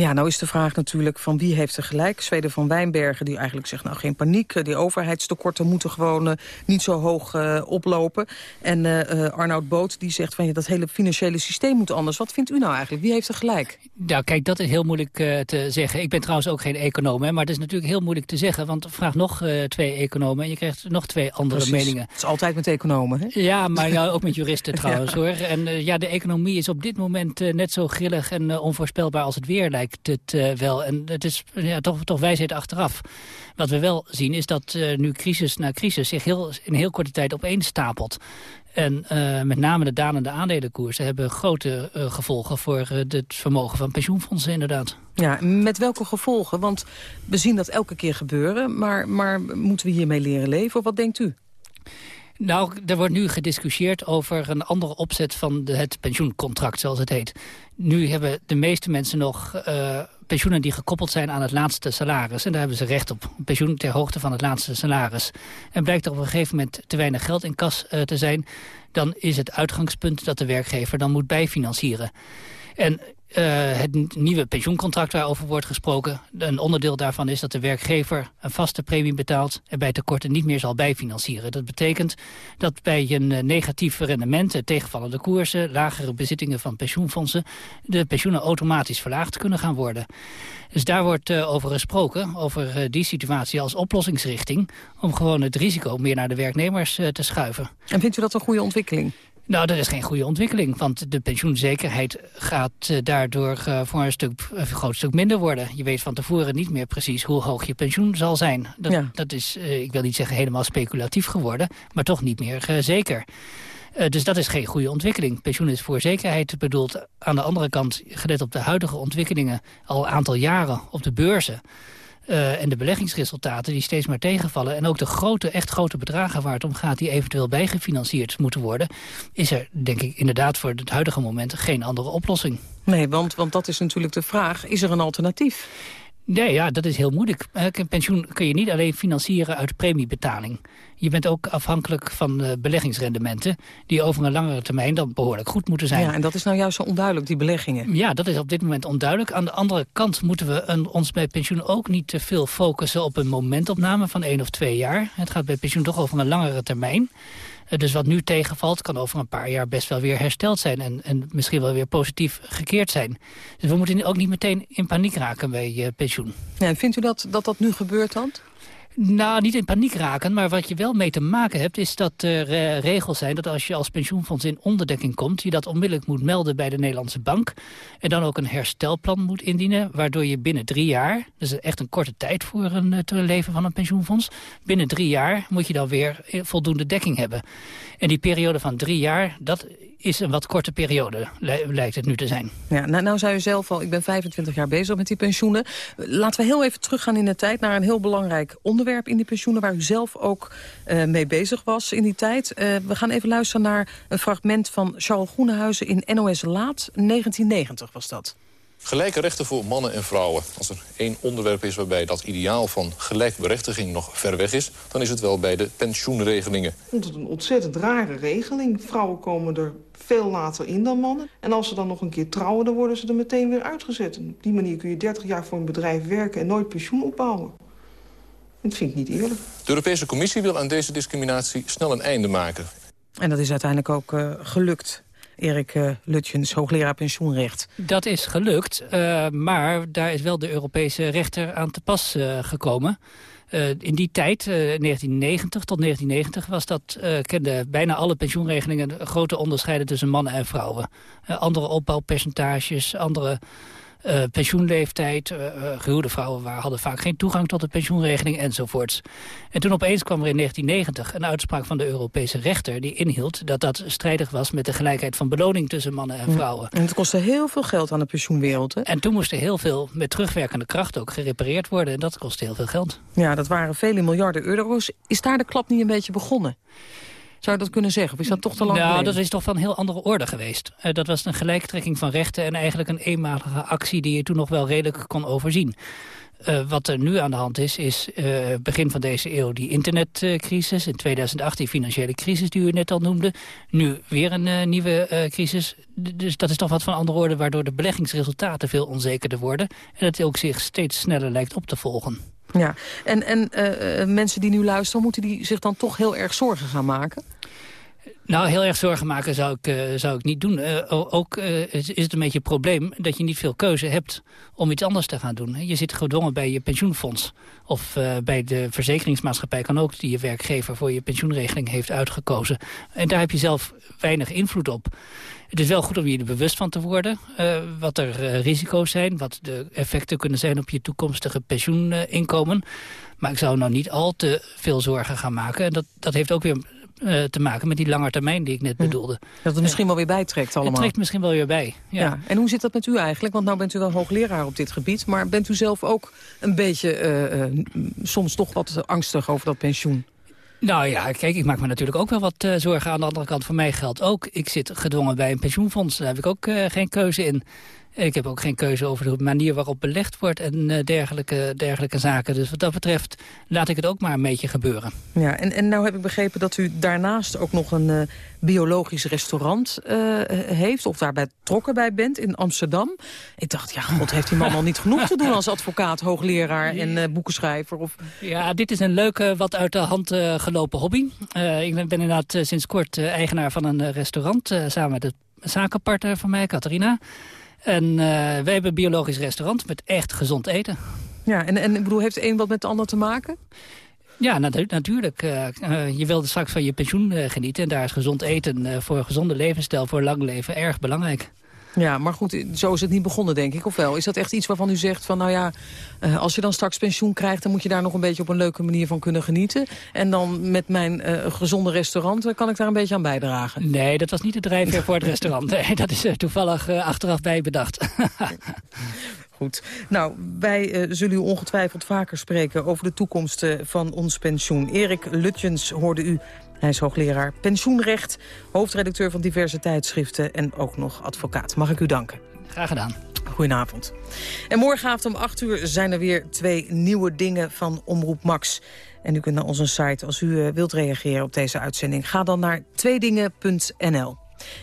Ja, nou is de vraag natuurlijk van wie heeft er gelijk. Zweden van Wijnbergen die eigenlijk zegt, nou geen paniek. Die overheidstekorten moeten gewoon uh, niet zo hoog uh, oplopen. En uh, Arnoud Boot die zegt van ja, dat hele financiële systeem moet anders. Wat vindt u nou eigenlijk? Wie heeft er gelijk? Nou kijk, dat is heel moeilijk te zeggen. Ik ben trouwens ook geen econoom, hè, maar het is natuurlijk heel moeilijk te zeggen. Want vraag nog twee economen en je krijgt nog twee andere Precies. meningen. Het is altijd met economen, hè? Ja, maar <laughs> ja, ook met juristen trouwens ja. hoor. En ja, de economie is op dit moment net zo grillig en onvoorspelbaar als het weer lijkt uh, wel. En het is ja, toch, toch wijsheid achteraf. Wat we wel zien is dat uh, nu crisis na crisis zich heel, in heel korte tijd opeenstapelt. En uh, met name de dalende aandelenkoersen hebben grote gevolgen voor het vermogen van pensioenfondsen inderdaad. Ja, met welke gevolgen? Want we zien dat elke keer gebeuren, maar, maar moeten we hiermee leren leven? Of wat denkt u? Nou, er wordt nu gediscussieerd over een andere opzet van de, het pensioencontract, zoals het heet. Nu hebben de meeste mensen nog uh, pensioenen die gekoppeld zijn aan het laatste salaris. En daar hebben ze recht op. Pensioen ter hoogte van het laatste salaris. En blijkt er op een gegeven moment te weinig geld in kas uh, te zijn... dan is het uitgangspunt dat de werkgever dan moet bijfinancieren. En uh, het nieuwe pensioencontract waarover wordt gesproken... een onderdeel daarvan is dat de werkgever een vaste premie betaalt... en bij tekorten niet meer zal bijfinancieren. Dat betekent dat bij een negatief rendement, tegenvallende koersen... lagere bezittingen van pensioenfondsen... de pensioenen automatisch verlaagd kunnen gaan worden. Dus daar wordt over gesproken, over die situatie als oplossingsrichting... om gewoon het risico meer naar de werknemers te schuiven. En vindt u dat een goede ontwikkeling? Nou, dat is geen goede ontwikkeling, want de pensioenzekerheid gaat uh, daardoor uh, voor een, stuk, een groot stuk minder worden. Je weet van tevoren niet meer precies hoe hoog je pensioen zal zijn. Dat, ja. dat is, ik wil niet zeggen helemaal speculatief geworden, maar toch niet meer zeker. Uh, dus dat is geen goede ontwikkeling. Pensioen is voor zekerheid bedoeld. Aan de andere kant, gelet op de huidige ontwikkelingen... al een aantal jaren op de beurzen... Uh, en de beleggingsresultaten die steeds maar tegenvallen... en ook de grote, echt grote bedragen waar het om gaat... die eventueel bijgefinancierd moeten worden... is er, denk ik, inderdaad voor het huidige moment geen andere oplossing. Nee, want, want dat is natuurlijk de vraag. Is er een alternatief? Nee, ja, dat is heel moeilijk. Een pensioen kun je niet alleen financieren uit premiebetaling. Je bent ook afhankelijk van uh, beleggingsrendementen... die over een langere termijn dan behoorlijk goed moeten zijn. Ja, en dat is nou juist zo onduidelijk, die beleggingen. Ja, dat is op dit moment onduidelijk. Aan de andere kant moeten we een, ons bij pensioen ook niet te veel focussen... op een momentopname van één of twee jaar. Het gaat bij pensioen toch over een langere termijn. Uh, dus wat nu tegenvalt, kan over een paar jaar best wel weer hersteld zijn... en, en misschien wel weer positief gekeerd zijn. Dus we moeten ook niet meteen in paniek raken bij uh, pensioen. Ja, en vindt u dat, dat dat nu gebeurt dan? Nou, niet in paniek raken, maar wat je wel mee te maken hebt... is dat er uh, regels zijn dat als je als pensioenfonds in onderdekking komt... je dat onmiddellijk moet melden bij de Nederlandse bank... en dan ook een herstelplan moet indienen... waardoor je binnen drie jaar, dus echt een korte tijd voor een, het leven van een pensioenfonds... binnen drie jaar moet je dan weer voldoende dekking hebben. En die periode van drie jaar, dat is een wat korte periode, lijkt het nu te zijn. Ja, nou, nou zei u zelf al, ik ben 25 jaar bezig met die pensioenen. Laten we heel even teruggaan in de tijd naar een heel belangrijk onderwerp in die pensioenen... waar u zelf ook uh, mee bezig was in die tijd. Uh, we gaan even luisteren naar een fragment van Charles Groenehuizen in NOS Laat. 1990 was dat. Gelijke rechten voor mannen en vrouwen. Als er één onderwerp is waarbij dat ideaal van gelijkberechtiging nog ver weg is... dan is het wel bij de pensioenregelingen. Ik vond het een ontzettend rare regeling. Vrouwen komen er veel later in dan mannen. En als ze dan nog een keer trouwen, dan worden ze er meteen weer uitgezet. En op die manier kun je 30 jaar voor een bedrijf werken en nooit pensioen opbouwen. Dat vind ik niet eerlijk. De Europese Commissie wil aan deze discriminatie snel een einde maken. En dat is uiteindelijk ook uh, gelukt. Erik uh, Lutjens, hoogleraar pensioenrecht. Dat is gelukt, uh, maar daar is wel de Europese rechter aan te pas uh, gekomen. in die tijd, 1990 tot 1990, was dat, kende bijna alle pensioenregelingen grote onderscheiden tussen mannen en vrouwen. andere opbouwpercentages, andere uh, pensioenleeftijd. Uh, gehuwde vrouwen waren, hadden vaak geen toegang tot de pensioenregeling enzovoorts. En toen opeens kwam er in 1990 een uitspraak van de Europese rechter... die inhield dat dat strijdig was met de gelijkheid van beloning tussen mannen en vrouwen. En het kostte heel veel geld aan de pensioenwereld, hè? En toen moest er heel veel met terugwerkende kracht ook gerepareerd worden. En dat kostte heel veel geld. Ja, dat waren vele miljarden euro's. Is daar de klap niet een beetje begonnen? Zou je dat kunnen zeggen? Of is dat toch te lang Nou, geleden? dat is toch van heel andere orde geweest. Uh, dat was een gelijktrekking van rechten en eigenlijk een eenmalige actie... die je toen nog wel redelijk kon overzien. Uh, wat er nu aan de hand is, is uh, begin van deze eeuw die internetcrisis. In 2008 die financiële crisis die u net al noemde. Nu weer een uh, nieuwe crisis. Dus dat is toch wat van andere orde... waardoor de beleggingsresultaten veel onzekerder worden. En het ook zich steeds sneller lijkt op te volgen. Ja, en, en mensen die nu luisteren... moeten die zich dan toch heel erg zorgen gaan maken? Nou, heel erg zorgen maken zou ik, uh, zou ik niet doen. Uh, ook uh, is het een beetje een probleem dat je niet veel keuze hebt om iets anders te gaan doen. Je zit gedwongen bij je pensioenfonds. Of bij de verzekeringsmaatschappij kan ook die je werkgever voor je pensioenregeling heeft uitgekozen. En daar heb je zelf weinig invloed op. Het is wel goed om je er bewust van te worden. wat er risico's zijn, wat de effecten kunnen zijn op je toekomstige pensioeninkomen. Maar ik zou nou niet al te veel zorgen gaan maken. En dat, dat heeft ook weer uh, te maken met die langetermijn die ik net bedoelde. Dat het misschien wel weer bijtrekt allemaal. Het trekt misschien wel weer bij, ja. ja. En hoe zit dat met u eigenlijk? Want nou bent u wel hoogleraar op dit gebied. Maar bent u zelf ook een beetje uh, uh, soms toch wat angstig over dat pensioen? Nou ja, kijk, ik maak me natuurlijk ook wel wat uh, zorgen. Aan de andere kant, voor mij geldt ook... ik zit gedwongen bij een pensioenfonds. Daar heb ik ook uh, geen keuze in. Ik heb ook geen keuze over de manier waarop belegd wordt en uh, dergelijke, dergelijke zaken. Dus wat dat betreft laat ik het ook maar een beetje gebeuren. Ja, en, en nou heb ik begrepen dat u daarnaast ook nog een uh, biologisch restaurant uh, heeft... of daarbij betrokken bij bent in Amsterdam. Ik dacht, ja, god, heeft die man al niet genoeg te doen als advocaat, hoogleraar en boekenschrijver? Of... Ja, dit is een leuke, wat uit de hand gelopen hobby. ik ben inderdaad sinds kort eigenaar van een restaurant... samen met de zakenpartner van mij, Catharina... En uh, wij hebben een biologisch restaurant met echt gezond eten. Ja, en, en ik bedoel, heeft de een wat met de ander te maken? Ja, natu natuurlijk. Uh, je wilde straks van je pensioen uh, genieten. En daar is gezond eten voor een gezonde levensstijl, voor lang leven, erg belangrijk. Ja, maar goed, zo is het niet begonnen, denk ik, of wel? Is dat echt iets waarvan u zegt van, nou ja, uh, als je dan straks pensioen krijgt... dan moet je daar nog een beetje op een leuke manier van kunnen genieten. En dan met mijn uh, gezonde restaurant uh, kan ik daar een beetje aan bijdragen? Nee, dat was niet de drijfveer voor het restaurant. Nee, dat is toevallig achteraf bij bedacht. <laughs> Goed. Nou, wij zullen u ongetwijfeld vaker spreken over de toekomst van ons pensioen. Erik Lutjens hoorde u hij is hoogleraar pensioenrecht, hoofdredacteur van diverse tijdschriften en ook nog advocaat. Mag ik u danken? Graag gedaan. Goedenavond. En morgenavond om 8 uur zijn er weer twee nieuwe dingen van Omroep Max. En u kunt naar onze site als u eh, wilt reageren op deze uitzending. Ga dan naar tweedingen.nl.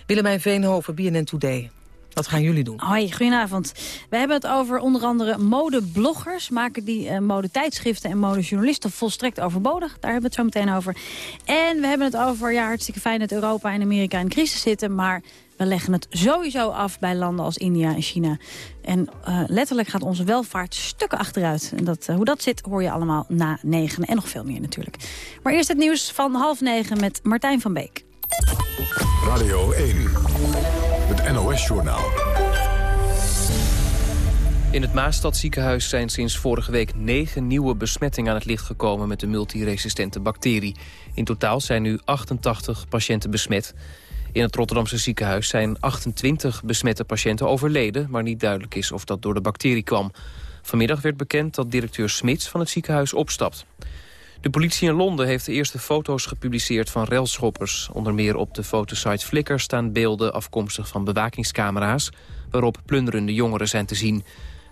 Willemijn Veenhoven, BNN Today. Wat gaan jullie doen? Hoi, goedenavond. We hebben het over onder andere modebloggers. Maken die uh, modetijdschriften en modejournalisten volstrekt overbodig. Daar hebben we het zo meteen over. En we hebben het over, ja, hartstikke fijn dat Europa en Amerika in crisis zitten. Maar we leggen het sowieso af bij landen als India en China. En uh, letterlijk gaat onze welvaart stukken achteruit. En dat, uh, hoe dat zit hoor je allemaal na negen en nog veel meer natuurlijk. Maar eerst het nieuws van half negen met Martijn van Beek. Radio 1, NOS-journaal. In het Maastadziekenhuis zijn sinds vorige week negen nieuwe besmettingen aan het licht gekomen met de multiresistente bacterie. In totaal zijn nu 88 patiënten besmet. In het Rotterdamse ziekenhuis zijn 28 besmette patiënten overleden... maar niet duidelijk is of dat door de bacterie kwam. Vanmiddag werd bekend dat directeur Smits van het ziekenhuis opstapt. De politie in Londen heeft de eerste foto's gepubliceerd van relschoppers. Onder meer op de fotosite Flickr staan beelden afkomstig van bewakingscamera's... waarop plunderende jongeren zijn te zien.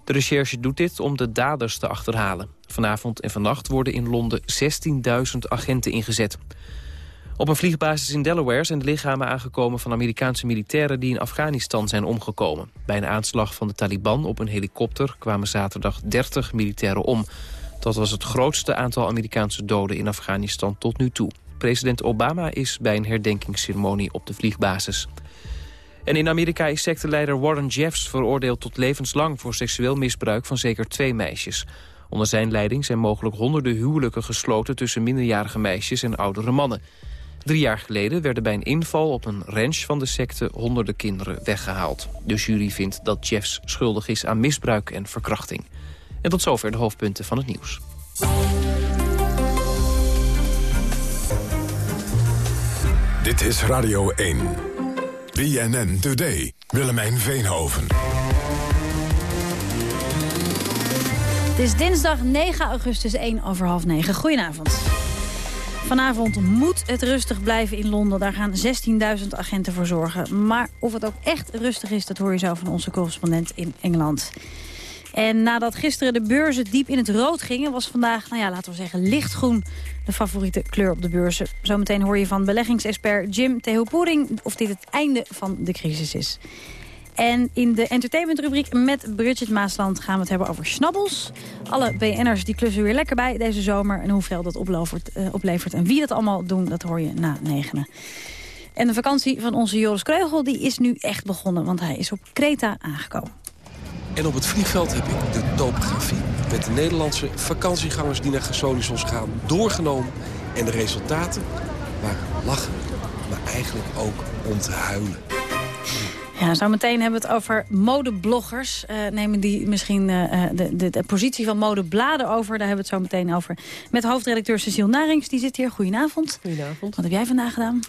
De recherche doet dit om de daders te achterhalen. Vanavond en vannacht worden in Londen 16.000 agenten ingezet. Op een vliegbasis in Delaware zijn de lichamen aangekomen van Amerikaanse militairen die in Afghanistan zijn omgekomen. Bij een aanslag van de Taliban op een helikopter kwamen zaterdag 30 militairen om. Dat was het grootste aantal Amerikaanse doden in Afghanistan tot nu toe. President Obama is bij een herdenkingsceremonie op de vliegbasis. En in Amerika is secteleider Warren Jeffs veroordeeld tot levenslang... voor seksueel misbruik van zeker twee meisjes. Onder zijn leiding zijn mogelijk honderden huwelijken gesloten... tussen minderjarige meisjes en oudere mannen. Drie jaar geleden werden bij een inval op een ranch van de secte honderden kinderen weggehaald. De jury vindt dat Jeffs schuldig is aan misbruik en verkrachting. En tot zover de hoofdpunten van het nieuws. Dit is Radio 1. BNN Today. Willemijn Veenhoven. Het is dinsdag 9 augustus 1 over half 9. Goedenavond. Vanavond moet het rustig blijven in Londen. Daar gaan 16.000 agenten voor zorgen. Maar of het ook echt rustig is, dat hoor je zo van onze correspondent in Engeland. En nadat gisteren de beurzen diep in het rood gingen... was vandaag, nou ja, laten we zeggen, lichtgroen de favoriete kleur op de beurzen. Zometeen hoor je van beleggingsexpert Jim Tehopoering... of dit het einde van de crisis is. En in de entertainmentrubriek met Bridget Maasland gaan we het hebben over snabbels. Alle BN'ers die klussen weer lekker bij deze zomer. En hoeveel dat oplevert, uh, oplevert en wie dat allemaal doen, dat hoor je na negenen. En de vakantie van onze Joris Kreugel die is nu echt begonnen, want hij is op Kreta aangekomen. En op het vliegveld heb ik de topografie met de Nederlandse vakantiegangers die naar Gersonisos gaan doorgenomen. En de resultaten waren lachen, maar eigenlijk ook om te huilen. Ja, zo meteen hebben we het over modebloggers. Uh, nemen die misschien uh, de, de, de, positie van modebladen over. Daar hebben we het zo meteen over. Met hoofdredacteur Cecile Narings. Die zit hier. Goedenavond. Goedenavond. Wat heb jij vandaag gedaan?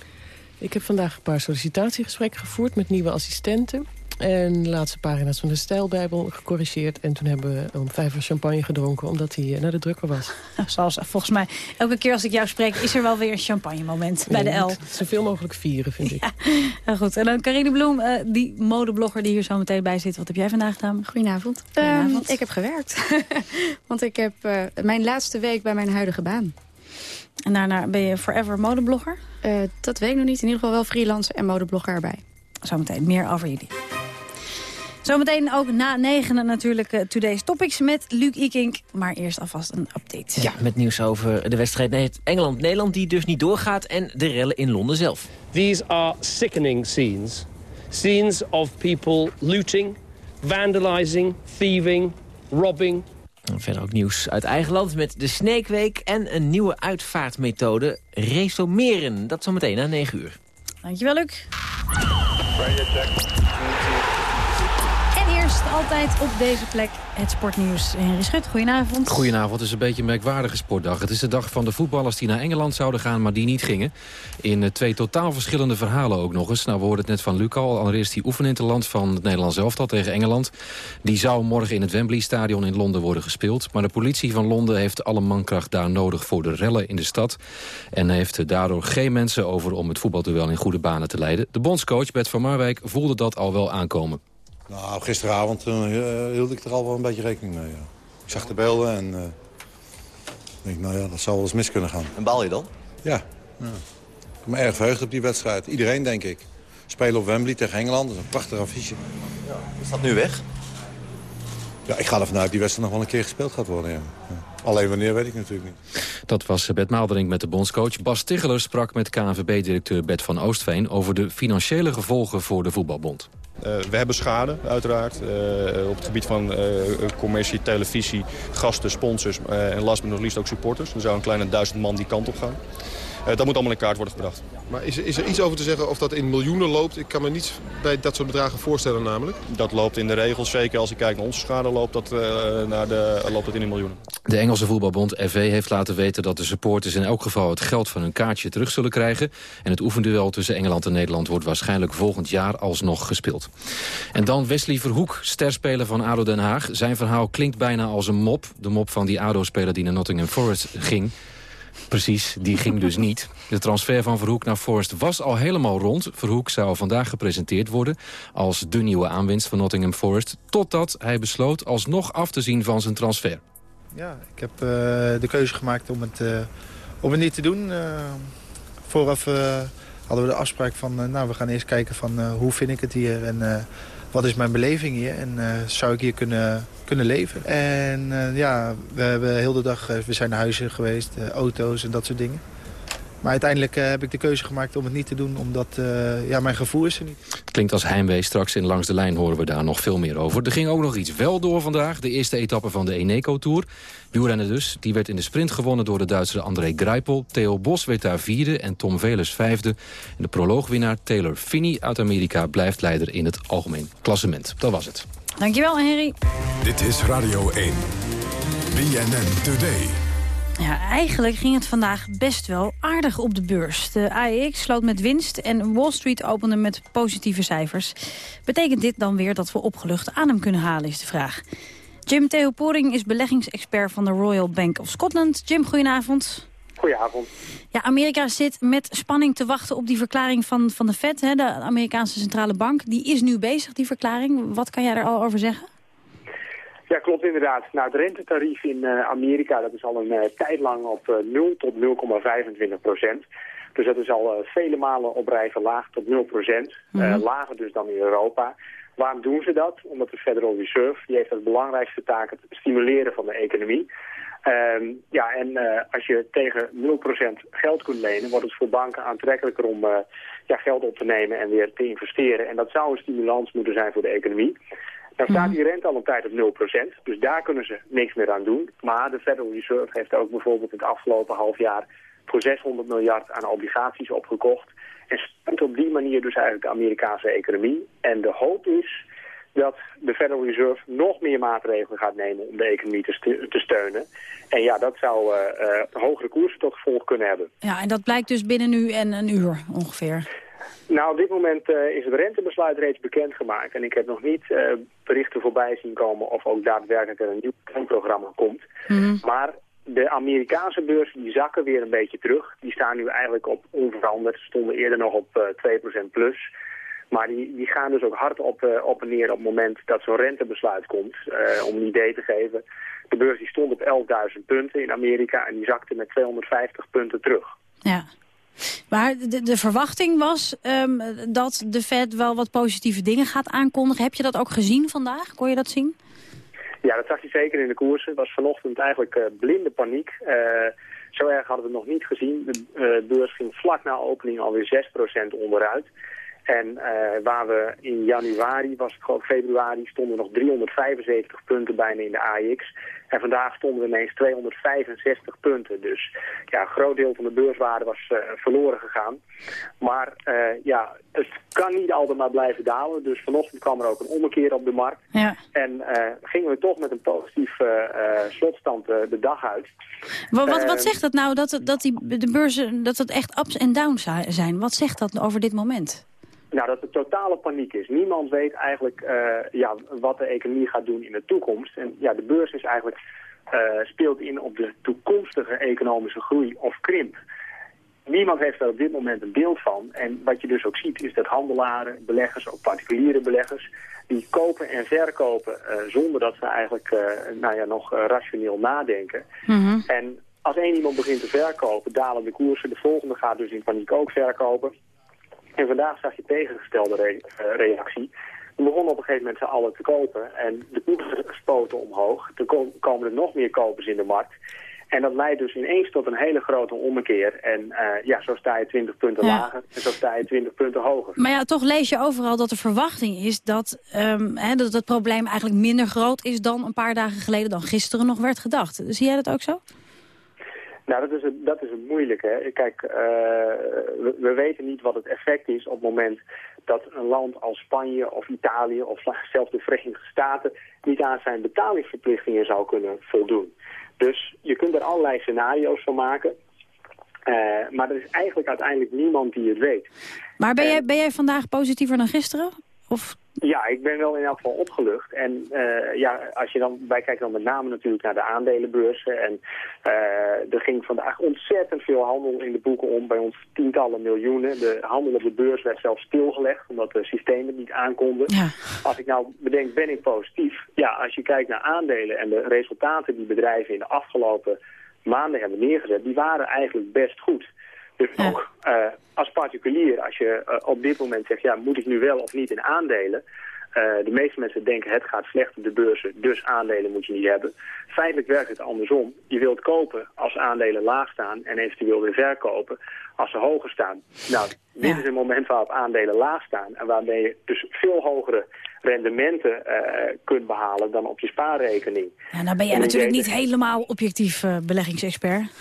Ik heb vandaag een paar sollicitatiegesprekken gevoerd met nieuwe assistenten. En de laatste pagina's van de Stijlbijbel gecorrigeerd. En toen hebben we om vijf uur champagne gedronken, omdat hij eh, naar de drukker was. <laughs> Zoals volgens mij, elke keer als ik jou spreek, is er wel weer een champagne moment bij de L. Zoveel mogelijk vieren, vind ik. <laughs> Ja, goed. En dan Carine Bloem, uh, die modeblogger die hier zo meteen bij zit. Wat heb jij vandaag gedaan? Goedenavond. Goedenavond. Um, ik heb gewerkt. <laughs> Want ik heb uh, mijn laatste week bij mijn huidige baan. En daarna ben je forever modeblogger? Uh, dat weet ik nog niet. In ieder geval wel freelancer en modeblogger erbij. Zometeen meer over jullie. Zometeen ook na negenen natuurlijk uh, Today's Topics met Luc Ikink. Maar eerst alvast een update. Ja, met nieuws over de wedstrijd Engeland-Nederland die dus niet doorgaat... en de rellen in Londen zelf. These are sickening scenes. Scenes of people looting, vandalizing, thieving, robbing... Verder ook nieuws uit eigen land met de Snake Week... en een nieuwe uitvaartmethode, resomeren. Dat zometeen na 9 uur. Dankjewel, Luc. Eerst altijd op deze plek het sportnieuws. Henry Schut, goedenavond. Goedenavond, het is een beetje een merkwaardige sportdag. Het is de dag van de voetballers die naar Engeland zouden gaan, maar die niet gingen. In uh, twee totaal verschillende verhalen ook nog eens. Nou, we hoorden het net van Luc al. Allereerst die oefeninterland van het Nederlands elftal tegen Engeland. Die zou morgen in het Wembley Stadion in Londen worden gespeeld. Maar de politie van Londen heeft alle mankracht daar nodig voor de rellen in de stad. En heeft daardoor geen mensen over om het voetbalduel in goede banen te leiden. De bondscoach Bert van Marwijk voelde dat al wel aankomen. Nou, gisteravond uh, hield ik er al wel een beetje rekening mee. Ja. Ik zag de beelden en uh, denk, nou ja, dat zou wel eens mis kunnen gaan. En baal je dan? Ja. ja. Ik ben me erg verheugd op die wedstrijd. Iedereen, denk ik. Spelen op Wembley tegen Engeland, dat is een prachtig affiche. Ja. Is dat nu weg? Ja, ik ga ervan uit dat die wedstrijd nog wel een keer gespeeld gaat worden, ja. Alleen wanneer weet ik natuurlijk niet. Dat was Bert Maalderink met de bondscoach. Bas Ticheler sprak met KNVB-directeur Bert van Oostveen... over de financiële gevolgen voor de voetbalbond. Uh, we hebben schade, uiteraard, uh, op het gebied van uh, commercie, televisie, gasten, sponsors en last but not least ook supporters. Er zou een kleine duizend man die kant op gaan. Uh, dat moet allemaal in kaart worden gebracht. Maar is er, is er iets over te zeggen of dat in miljoenen loopt? Ik kan me niets bij dat soort bedragen voorstellen namelijk. Dat loopt in de regels, zeker als ik kijk naar onze schade, loopt dat, uh, naar de, loopt dat in de miljoenen. De Engelse voetbalbond FV heeft laten weten dat de supporters in elk geval het geld van hun kaartje terug zullen krijgen. En het oefenduel tussen Engeland en Nederland wordt waarschijnlijk volgend jaar alsnog gespeeld. En dan Wesley Verhoek, sterspeler van ADO Den Haag. Zijn verhaal klinkt bijna als een mop. De mop van die ADO-speler die naar Nottingham Forest ging. Precies, die ging dus <laughs> niet. De transfer van Verhoek naar Forest was al helemaal rond. Verhoek zou vandaag gepresenteerd worden als de nieuwe aanwinst van Nottingham Forest... totdat hij besloot alsnog af te zien van zijn transfer. Ja, ik heb uh, de keuze gemaakt om het, uh, om het niet te doen. Uh, vooraf hadden we de afspraak van, nou, we gaan eerst kijken van hoe vind ik het hier... en wat is mijn beleving hier en zou ik hier kunnen kunnen leven. En uh, ja, we hebben heel de dag, uh, we zijn naar huizen geweest, auto's en dat soort dingen. Maar uiteindelijk heb ik de keuze gemaakt om het niet te doen, omdat ja, mijn gevoel is er niet. Het klinkt als heimwee. Straks in Langs de Lijn horen we daar nog veel meer over. Er ging ook nog iets wel door vandaag. De eerste etappe van de Eneco Tour. Wielrennen dus. Die werd in de sprint gewonnen door de Duitser André Greipel. Theo Bos werd daar vierde en Tom Velers vijfde. En de proloogwinnaar Taylor Finney uit Amerika blijft leider in het algemeen klassement. Dat was het. Dankjewel, Henry. Dit is Radio 1. BNN Today. Ja, eigenlijk ging het vandaag best wel aardig op de beurs. De AEX sloot met winst en Wall Street opende met positieve cijfers. Betekent dit dan weer dat we opgelucht adem kunnen halen, is de vraag. Jim Theoporing is beleggingsexpert van de Royal Bank of Scotland. Jim, goedenavond. Goedenavond. Ja, Amerika zit met spanning te wachten op die verklaring van, van de Fed, hè, de Amerikaanse Centrale Bank. Die is nu bezig, die verklaring. Wat kan jij er al over zeggen? Ja, klopt inderdaad. Nou, het rentetarief in uh, Amerika dat is al een uh, tijd lang op uh, 0 tot 0,25 procent. Dus dat is al vele malen op rij verlaagd tot 0 procent. Mm -hmm. lager dus dan in Europa. Waarom doen ze dat? Omdat de Federal Reserve die heeft als belangrijkste taak het stimuleren van de economie. Um, ja, en uh, als je tegen 0% geld kunt lenen, wordt het voor banken aantrekkelijker om uh, ja, geld op te nemen en weer te investeren. En dat zou een stimulans moeten zijn voor de economie. Nou staat die rente al een tijd op 0%, dus daar kunnen ze niks meer aan doen. Maar de Federal Reserve heeft ook bijvoorbeeld het afgelopen half jaar voor 600 miljard aan obligaties opgekocht. En steunt op die manier dus eigenlijk de Amerikaanse economie. En de hoop is dat de Federal Reserve nog meer maatregelen gaat nemen om de economie te, te steunen. En ja, dat zou uh, uh, hogere koersen tot gevolg kunnen hebben. Ja, en dat blijkt dus binnen nu en een uur ongeveer. Nou, op dit moment uh, is het rentebesluit reeds bekendgemaakt. En ik heb nog niet berichten voorbij zien komen of ook daadwerkelijk er een nieuw kernprogramma komt. Mm. Maar de Amerikaanse beurzen die zakken weer een beetje terug. Die staan nu eigenlijk op onveranderd. Stonden eerder nog op 2% plus. Maar die, die gaan dus ook hard op, uh, op en neer op het moment dat zo'n rentebesluit komt. Uh, om een idee te geven. De beurs die stond op 11.000 punten in Amerika en die zakte met 250 punten terug. Ja. Maar de, de verwachting was um, dat de Fed wel wat positieve dingen gaat aankondigen. Heb je dat ook gezien vandaag? Kon je dat zien? Ja, dat zag je zeker in de koersen. Het was vanochtend eigenlijk uh, blinde paniek. zo erg hadden we het nog niet gezien. De beurs ging vlak na opening alweer 6% onderuit. En uh, waar we in januari, was het gewoon februari, stonden we nog 375 punten bijna in de AX. En vandaag stonden we ineens 265 punten. Dus ja, een groot deel van de beurswaarde was uh, verloren gegaan. Maar uh, ja, het kan niet altijd maar blijven dalen. Dus vanochtend kwam er ook een ommekeer op de markt. Ja. En gingen we toch met een positief slotstand de dag uit. Wat, wat, wat zegt dat nou, dat, dat die, de beurzen dat het echt ups en downs zijn? Wat zegt dat over dit moment? Nou, dat er totale paniek is. Niemand weet eigenlijk uh, ja, wat de economie gaat doen in de toekomst. En ja, de beurs is eigenlijk, uh, speelt in op de toekomstige economische groei of krimp. niemand heeft er op dit moment een beeld van. En wat je dus ook ziet is dat handelaren, beleggers, ook particuliere beleggers... die kopen en verkopen zonder dat ze eigenlijk nou ja, nog rationeel nadenken. Mhm. En als één iemand begint te verkopen, dalen de koersen. De volgende gaat dus in paniek ook verkopen. En vandaag zag je tegengestelde re reactie. We begonnen op een gegeven moment z'n allen te kopen. En de koersen spoten omhoog. Er komen er nog meer kopers in de markt. En dat leidt dus ineens tot een hele grote ommekeer. En eh, ja, zo sta je 20 punten lager en zo sta je 20 punten hoger. Maar ja, toch lees je overal dat de verwachting is dat, um, hè, dat het probleem eigenlijk minder groot is dan een paar dagen geleden, dan gisteren nog werd gedacht. Zie jij dat ook zo? Nou, dat is het, dat is het moeilijke. Kijk, uh, we, we, weten niet wat het effect is op het moment dat een land als Spanje of Italië of zelfs de Verenigde Staten niet aan zijn betalingsverplichtingen zou kunnen voldoen. Dus je kunt er allerlei scenario's van maken. Uh, maar er is eigenlijk uiteindelijk niemand die het weet. Maar ben, jij, ben jij vandaag positiever dan gisteren? Of ja, ik ben wel in elk geval opgelucht. En uh, ja, als je dan, wij kijken dan met name natuurlijk naar de aandelenbeurzen. En uh, er ging vandaag ontzettend veel handel in de boeken om, bij ons tientallen miljoenen. De handel op de beurs werd zelfs stilgelegd, omdat de systemen niet aankonden. Ja. Als ik nou bedenk, ben ik positief? Ja, als je kijkt naar aandelen en de resultaten die bedrijven in de afgelopen maanden hebben neergezet, die waren eigenlijk best goed. Dus ook uh, als particulier, als je uh, op dit moment zegt, ja, moet ik nu wel of niet in aandelen? Uh, de meeste mensen denken, het gaat slecht op de beurzen, dus aandelen moet je niet hebben. Feitelijk werkt het andersom. Je wilt kopen als aandelen laag staan en eventueel weer verkopen als ze hoger staan. Nou, dit is een moment waarop aandelen laag staan en waarbij je dus veel hogere rendementen uh, kunt behalen dan op je spaarrekening. Ja, nou ben jij natuurlijk niet helemaal objectief uh, beleggingsexpert. <laughs>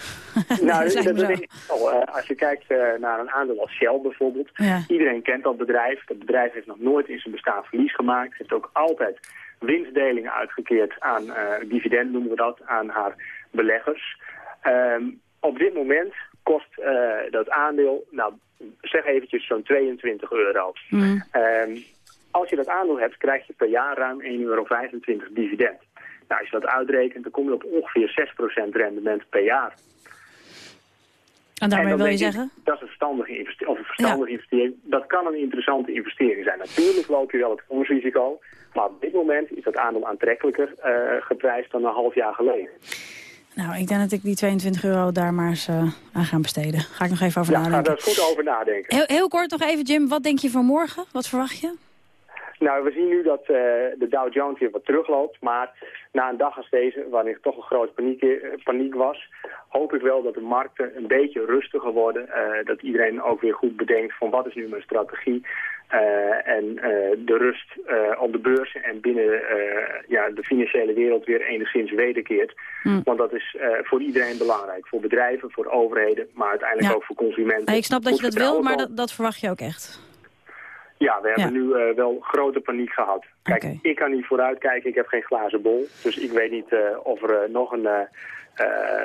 Nou, <laughs> dat, dat denk ik wel. Uh, als je kijkt naar een aandeel als Shell bijvoorbeeld. Ja. Iedereen kent dat bedrijf. Dat bedrijf heeft nog nooit in zijn bestaan verlies gemaakt. heeft ook altijd winstdelingen uitgekeerd aan dividend, noemen we dat, aan haar beleggers. Um, op dit moment kost dat aandeel, nou zeg eventjes zo'n 22 euro. Mm. Um, als je dat aandeel hebt, krijg je per jaar ruim 1,25 euro dividend. Nou, als je dat uitrekent, dan kom je op ongeveer 6% rendement per jaar. En daarmee en wil je ik, zeggen? Dat is een verstandige investering. Of een verstandige ja. investering. Dat kan een interessante investering zijn. Natuurlijk loop je wel het fondsrisico. Maar op dit moment is dat aandeel aantrekkelijker uh, geprijsd dan een half jaar geleden. Nou, ik denk dat ik die 22 euro daar maar eens uh, aan ga besteden. Ga ik nog even over ja, nadenken. Ja, daar goed over nadenken. Heel, heel kort nog even, Jim. Wat denk je van morgen? Wat verwacht je? Nou, we zien nu dat uh, de Dow Jones weer wat terugloopt. Maar na een dag als deze, waarin toch een grote paniek, uh, paniek was... hoop ik wel dat de markten een beetje rustiger worden. Uh, dat iedereen ook weer goed bedenkt van wat is nu mijn strategie. En de rust op de beurzen en binnen ja, de financiële wereld weer enigszins wederkeert. Mm. Want dat is voor iedereen belangrijk. Voor bedrijven, voor overheden, maar uiteindelijk ja. ook voor consumenten. Nou, ik snap dat je dat wil, maar dat, dat verwacht je ook echt. Ja, we hebben ja. nu wel grote paniek gehad. Kijk, okay. ik kan niet vooruitkijken, ik heb geen glazen bol. Dus ik weet niet of er nog een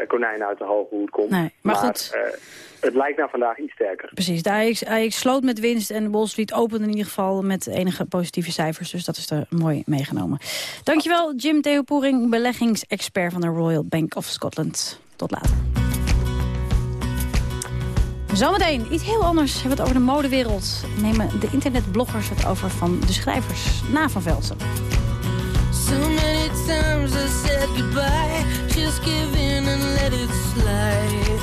konijn uit de hoge hoed komt. Nee, maar, maar goed. het lijkt naar vandaag iets sterker. Precies, de AX sloot met winst en Wall Street opende in ieder geval met enige positieve cijfers. Dus dat is er mooi meegenomen. Dankjewel Jim Theopoering, beleggingsexpert van de Royal Bank of Scotland. Tot later. Zometeen iets heel anders. Hebben we het over de modewereld. Nemen de internetbloggers het over van de schrijvers na Van Velsen. So many times I said goodbye Just give in and let it slide.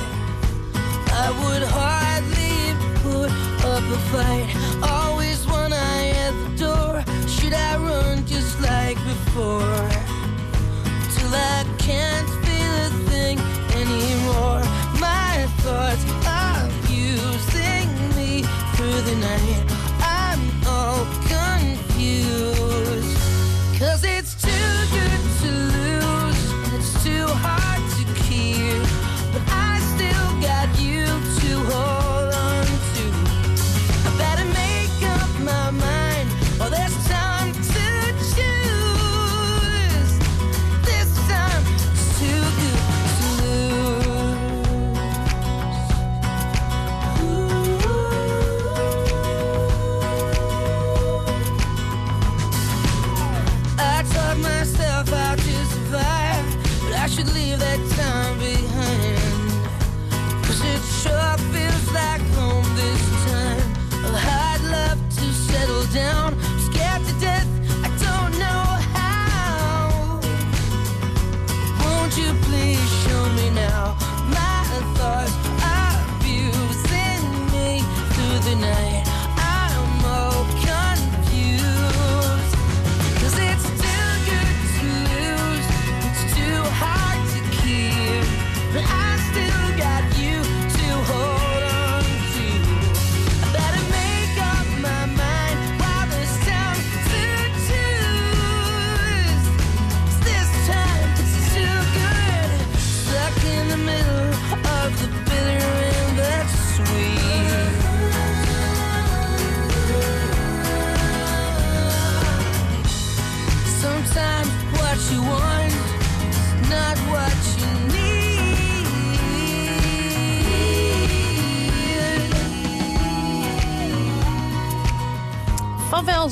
I would hardly put up a fight. Always one eye at the door. Should I run just like before? Till I can't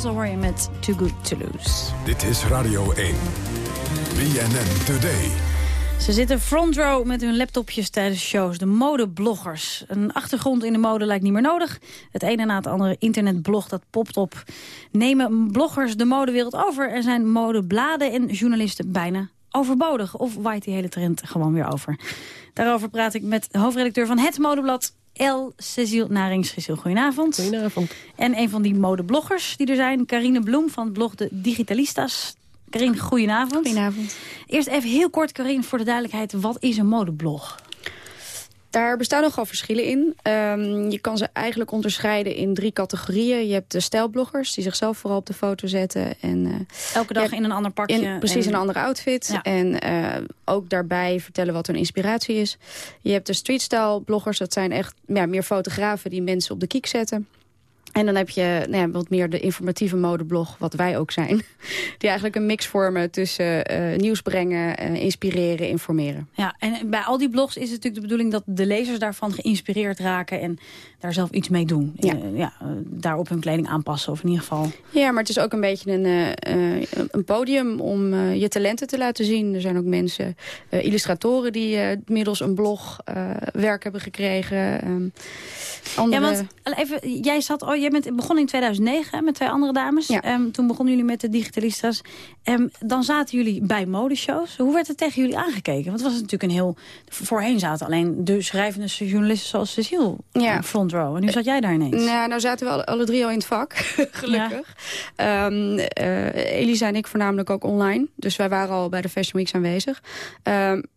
Zo hoor je met Too Good To Lose. Dit is Radio 1. BNN Today. Ze zitten front row met hun laptopjes tijdens shows. De modebloggers. Een achtergrond in de mode lijkt niet meer nodig. Het ene na het andere internetblog dat popt op. Nemen bloggers de modewereld over... en zijn modebladen en journalisten bijna overbodig? Of waait die hele trend gewoon weer over? Daarover praat ik met de hoofdredacteur van Het Modeblad... El Cecile Narings. Cecile, goedenavond. Goedenavond. En een van die modebloggers die er zijn, Carine Bloem van het blog De Digitalistas. Carine, goedenavond. Goedenavond. Eerst even heel kort, Carine, voor de duidelijkheid. Wat is een modeblog? Daar bestaan nogal verschillen in. Um, je kan ze eigenlijk onderscheiden in drie categorieën. Je hebt de stijlbloggers die zichzelf vooral op de foto zetten. En, uh, Elke dag in een ander pakje. In, precies, en... een andere outfit. Ja. En uh, ook daarbij vertellen wat hun inspiratie is. Je hebt de streetstyle bloggers. Dat zijn echt ja, meer fotografen die mensen op de kiek zetten. En dan heb je nou ja, wat meer de informatieve modeblog, wat wij ook zijn. <laughs> Die eigenlijk een mix vormen tussen uh, nieuws brengen, uh, inspireren, informeren. Ja, en bij al die blogs is het natuurlijk de bedoeling dat de lezers daarvan geïnspireerd raken... en daar zelf iets mee doen. Ja. Uh, ja daar op hun kleding aanpassen of in ieder geval... Ja, maar het is ook een beetje een, een podium om je talenten te laten zien. Er zijn ook mensen, illustratoren die middels een blog werk hebben gekregen. Andere... Ja, want even, jij zat... Oh, jij bent begonnen in 2009 met twee andere dames. Ja. Um, toen begonnen jullie met de digitalistas. Um, dan zaten jullie bij modeshows. Hoe werd er tegen jullie aangekeken? Want het was natuurlijk een heel... Voorheen zaten alleen de schrijvende journalisten zoals Cecile ja. front row. En nu zat jij daar ineens. Nou, nou zaten we alle, alle drie al in het vak, <laughs> gelukkig. Ja. Um, uh, Elisa en ik voornamelijk ook online. Dus wij waren al bij de Fashion Weeks aanwezig.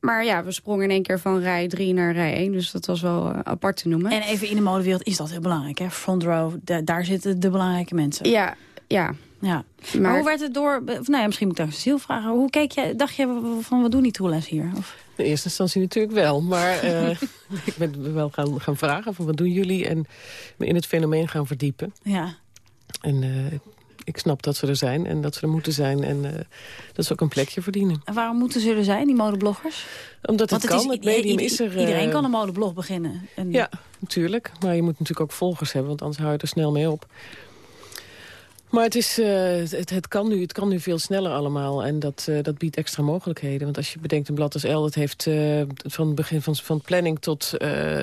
Maar ja, we sprongen in één keer van rij 3 naar rij 1. Dus dat was wel uh, apart te noemen. En even in de modewereld is dat heel belangrijk, hè? Front row, daar zitten de belangrijke mensen. Ja, ja. Ja. Maar, maar hoe werd het door... Of, nou ja, misschien moet ik aan Cecile vragen. Hoe keek je, dacht je van, wat doen die toeles hier? Of? In eerste instantie natuurlijk wel. Maar uh, <laughs> ik ben wel gaan, gaan vragen van wat doen jullie? En me in het fenomeen gaan verdiepen. Ja. En uh, ik snap dat ze er zijn en dat ze er moeten zijn. En uh, dat ze ook een plekje verdienen. En waarom moeten ze er zijn, die modebloggers? Omdat het, het kan, is, het medium is er... Iedereen kan een modeblog beginnen. En... Ja, natuurlijk. Maar je moet natuurlijk ook volgers hebben, want anders hou je er snel mee op. Maar het, is, uh, het, het, kan nu, het kan nu veel sneller allemaal. En dat, uh, dat biedt extra mogelijkheden. Want als je bedenkt, een blad als L... het heeft uh, van het begin van, van planning tot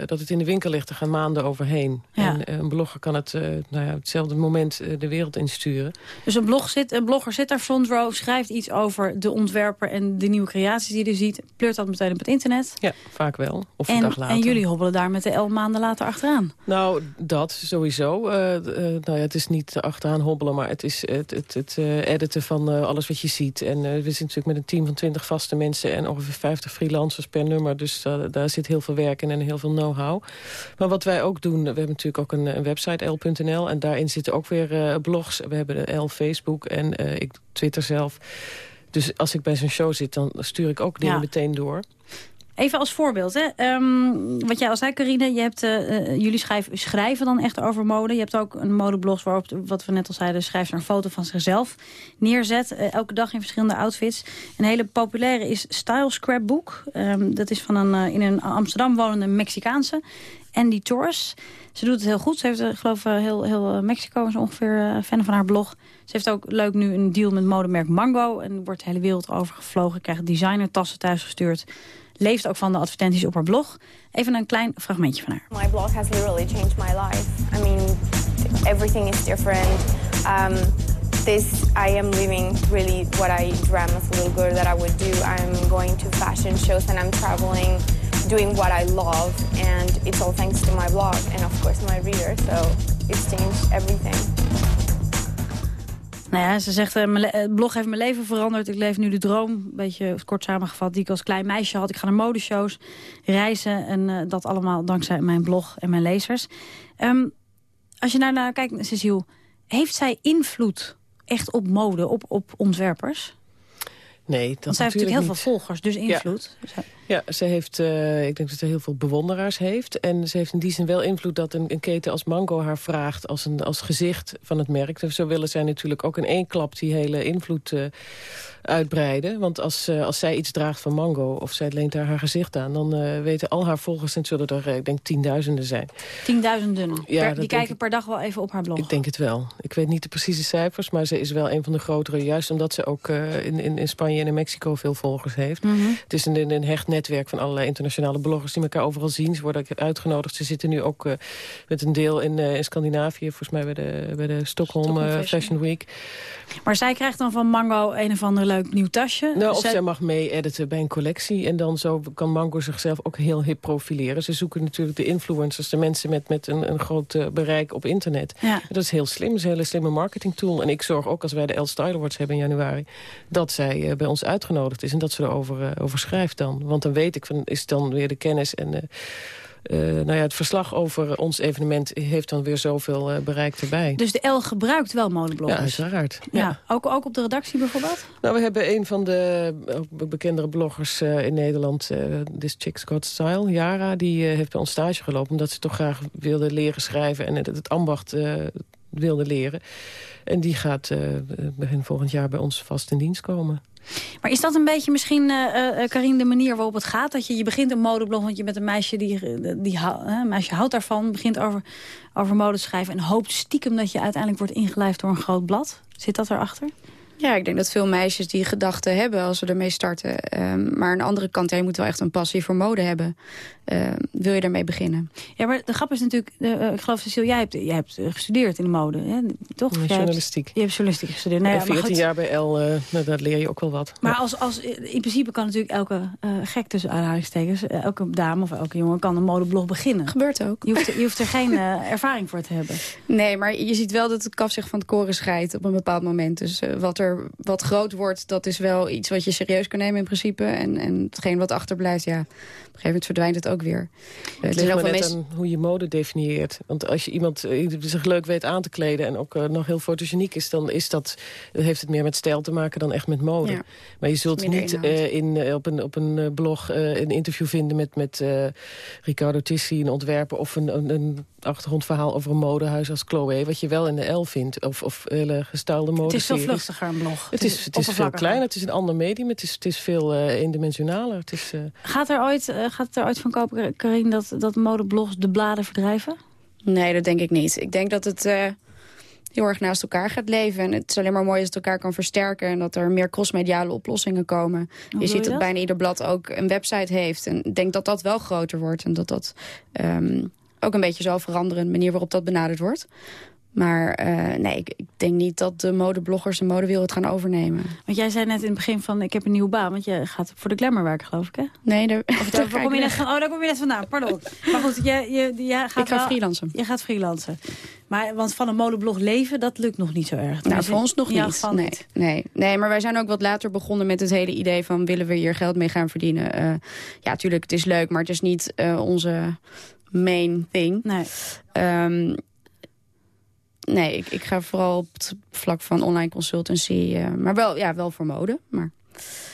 dat het in de winkel ligt... er gaan maanden overheen. Ja. En een blogger kan het nou ja, hetzelfde moment de wereld insturen. Dus een, blog zit, een blogger zit daar front row... schrijft iets over de ontwerper en de nieuwe creaties die hij ziet... pleurt dat meteen op het internet. Ja, vaak wel. Of en, een dag later. En jullie hobbelen daar met de L maanden later achteraan. Nou, dat sowieso. nou ja, het is niet achteraan hobbelen maar het is het, het, het uh, editen van uh, alles wat je ziet. En uh, we zitten natuurlijk met een team van 20 vaste mensen... en ongeveer 50 freelancers per nummer. Dus daar zit heel veel werk in en heel veel know-how. Maar wat wij ook doen, we hebben natuurlijk ook een, een website, l.nl... en daarin zitten ook weer blogs. We hebben de L Facebook en ik Twitter zelf. Dus als ik bij zo'n show zit, dan stuur ik ook dingen Ja. meteen door. Even als voorbeeld, hè. Um, wat jij al zei, Carine, je hebt, uh, jullie schrijf, schrijven dan echt over mode. Je hebt ook een modeblog waarop, wat we net al zeiden, schrijft een foto van zichzelf neerzet. Uh, elke dag in verschillende outfits. Een hele populaire is Style Scrapbook. Um, dat is van een in een Amsterdam wonende Mexicaanse. Andy Torres. Ze doet het heel goed. Ze heeft, geloof ik, heel, heel Mexico is ongeveer fan van haar blog. Ze heeft ook leuk nu een deal met modemerk Mango. En wordt de hele wereld overgevlogen. Krijgt designertassen thuisgestuurd. Leeft ook van de advertenties op haar blog. Even een klein fragmentje van haar. My blog has literally changed my life. I mean, everything is different. Um, this, I am living really what I dreamt as a little girl that I would do. I'm going to fashion shows and I'm traveling, doing what I love. And it's all thanks to my blog and of course my readers. So it's changed everything. Nou ja, ze zegt, uh, mijn blog heeft mijn leven veranderd. Ik leef nu de droom, een beetje kort samengevat, die ik als klein meisje had. Ik ga naar modeshows, reizen en uh, dat allemaal dankzij mijn blog en mijn lezers. Um, als je naar, naar kijkt, Cecile, heeft zij invloed echt op mode, op, op ontwerpers? Nee, dat Want zij heeft natuurlijk heel veel volgers, dus invloed. Ja. Ja, ze heeft, uh, ik denk dat ze heel veel bewonderaars heeft. En ze heeft in die zin wel invloed dat een, een keten als Mango haar vraagt... Als, een, als gezicht van het merk. Dus zo willen zij natuurlijk ook in één klap die hele invloed uh, uitbreiden. Want als, uh, als zij iets draagt van Mango of zij leent daar haar gezicht aan... dan weten al haar volgers, en zullen er ik denk tienduizenden zijn. Tienduizenden? Ja, die kijken ik, per dag wel even op haar blog? Ik denk het wel. Ik weet niet de precieze cijfers, maar ze is wel een van de grotere... juist omdat ze ook in, in, in Spanje en in Mexico veel volgers heeft. Mhm. Het is een, een hecht netwerk van allerlei internationale bloggers... die elkaar overal zien. Ze worden uitgenodigd. Ze zitten nu ook uh, met een deel in, uh, in Scandinavië... volgens mij bij de, bij de Stockholm, Stockholm uh, Fashion Week. Maar zij krijgt dan van Mango een of ander leuk nieuw tasje? Nou, of zij... zij mag mee-editen bij een collectie. En dan zo kan Mango zichzelf ook heel hip profileren. Ze zoeken natuurlijk de influencers, de mensen met, met een, een groot bereik op internet. Ja. Dat is heel slim, dat is een hele slimme marketing tool. En ik zorg ook als wij de L Style Awards hebben in januari... dat zij bij ons uitgenodigd is en dat ze erover over schrijft dan. Want dan weet ik, van, is dan weer de kennis en... Uh, uh, nou ja, het verslag over ons evenement heeft dan weer zoveel uh, bereik erbij. Dus de L gebruikt wel modebloggers? Ja, uiteraard. Ja. ja. Ook, ook op de redactie bijvoorbeeld? Nou, we hebben een van de ook bekendere bloggers uh, in Nederland, This Chick's Got Style, Yara, die heeft bij ons stage gelopen omdat ze toch graag wilde leren schrijven en het, het ambacht wilde leren. En die gaat begin volgend jaar bij ons vast in dienst komen. Maar is dat een beetje misschien, uh, Karin, de manier waarop het gaat? Dat je, je begint een modeblog, want je bent een meisje die, die meisje houdt daarvan. Begint over, over mode te schrijven en hoopt stiekem dat je uiteindelijk wordt ingelijfd door een groot blad. Zit dat erachter? Ja, ik denk dat veel meisjes die gedachten hebben als ze ermee starten. Um, maar aan de andere kant, ja, je moet wel echt een passie voor mode hebben. Uh, wil je daarmee beginnen? Ja, maar de grap is natuurlijk, uh, ik geloof Cecile, jij hebt, jij hebt gestudeerd in de mode, hè? toch? Ja, journalistiek. Hebt, je hebt journalistiek gestudeerd. Nou, ja, 14 jaar bij L, uh, nou, daar leer je ook wel wat. Maar als, als, in principe kan natuurlijk elke gek tussen aanhalingstekens, elke dame of elke jongen kan een modeblog beginnen. Gebeurt ook. Je hoeft, je hoeft er geen ervaring voor te hebben. <laughs> Nee, maar je ziet wel dat het kaf zich van het koren scheidt op een bepaald moment. Dus wat er wat groot wordt, dat is wel iets wat je serieus kan nemen in principe. En, en hetgeen wat achterblijft, ja, een gegeven moment verdwijnt het ook weer. Het ligt maar net mensen... aan hoe je mode definieert. Want als je iemand uh, zich leuk weet aan te kleden... en ook uh, nog heel fotogeniek is, dan is dat, heeft het meer met stijl te maken dan echt met mode. Ja, maar je zult niet uh, in, op een, op een blog een interview vinden met, met Riccardo Tissi, een ontwerper... of een, een, een achtergrondverhaal over een modehuis als Chloe... wat je wel in de L vindt, of, of hele gestaalde mode. Het is veel vluchtiger, een blog. Het is, het is veel kleiner, het is een ander medium, het is, het is veel uh, eendimensionaler. Het is, uh... gaat, er ooit, uh, gaat het er ooit van kopen, Karin, dat, dat modeblogs de bladen verdrijven? Nee, dat denk ik niet. Ik denk dat het heel erg naast elkaar gaat leven. En het is alleen maar mooi als het elkaar kan versterken... en dat er meer crossmediale oplossingen komen. Hoe je ziet dat, bijna ieder blad ook een website heeft. En ik denk dat dat wel groter wordt. En dat dat um, ook een beetje zal veranderen... de manier waarop dat benaderd wordt. Maar uh, nee, ik, ik, denk niet dat de modebloggers de modewereld gaan overnemen. Want jij zei net in het begin van, ik heb een nieuwe baan. Want je gaat voor de Glamour werken, geloof ik, hè? Nee, daar, of <laughs> daar, kom je net van, oh, daar kom je net vandaan, pardon. Maar goed, je, je, je gaat ik ga wel, freelancen. Je gaat freelancen. Maar, want van een modeblog leven, dat lukt nog niet zo erg. Nou, voor ons nog ja, niet. Nee. niet. Nee. nee, maar wij zijn ook wat later begonnen met het hele idee van... willen we hier geld mee gaan verdienen? Uh, ja, tuurlijk, het is leuk, maar het is niet uh, onze main thing. Nee. Um, nee, ik, ik, ga vooral op het vlak van online consultancy. Uh, maar wel, ja, wel voor mode. Maar...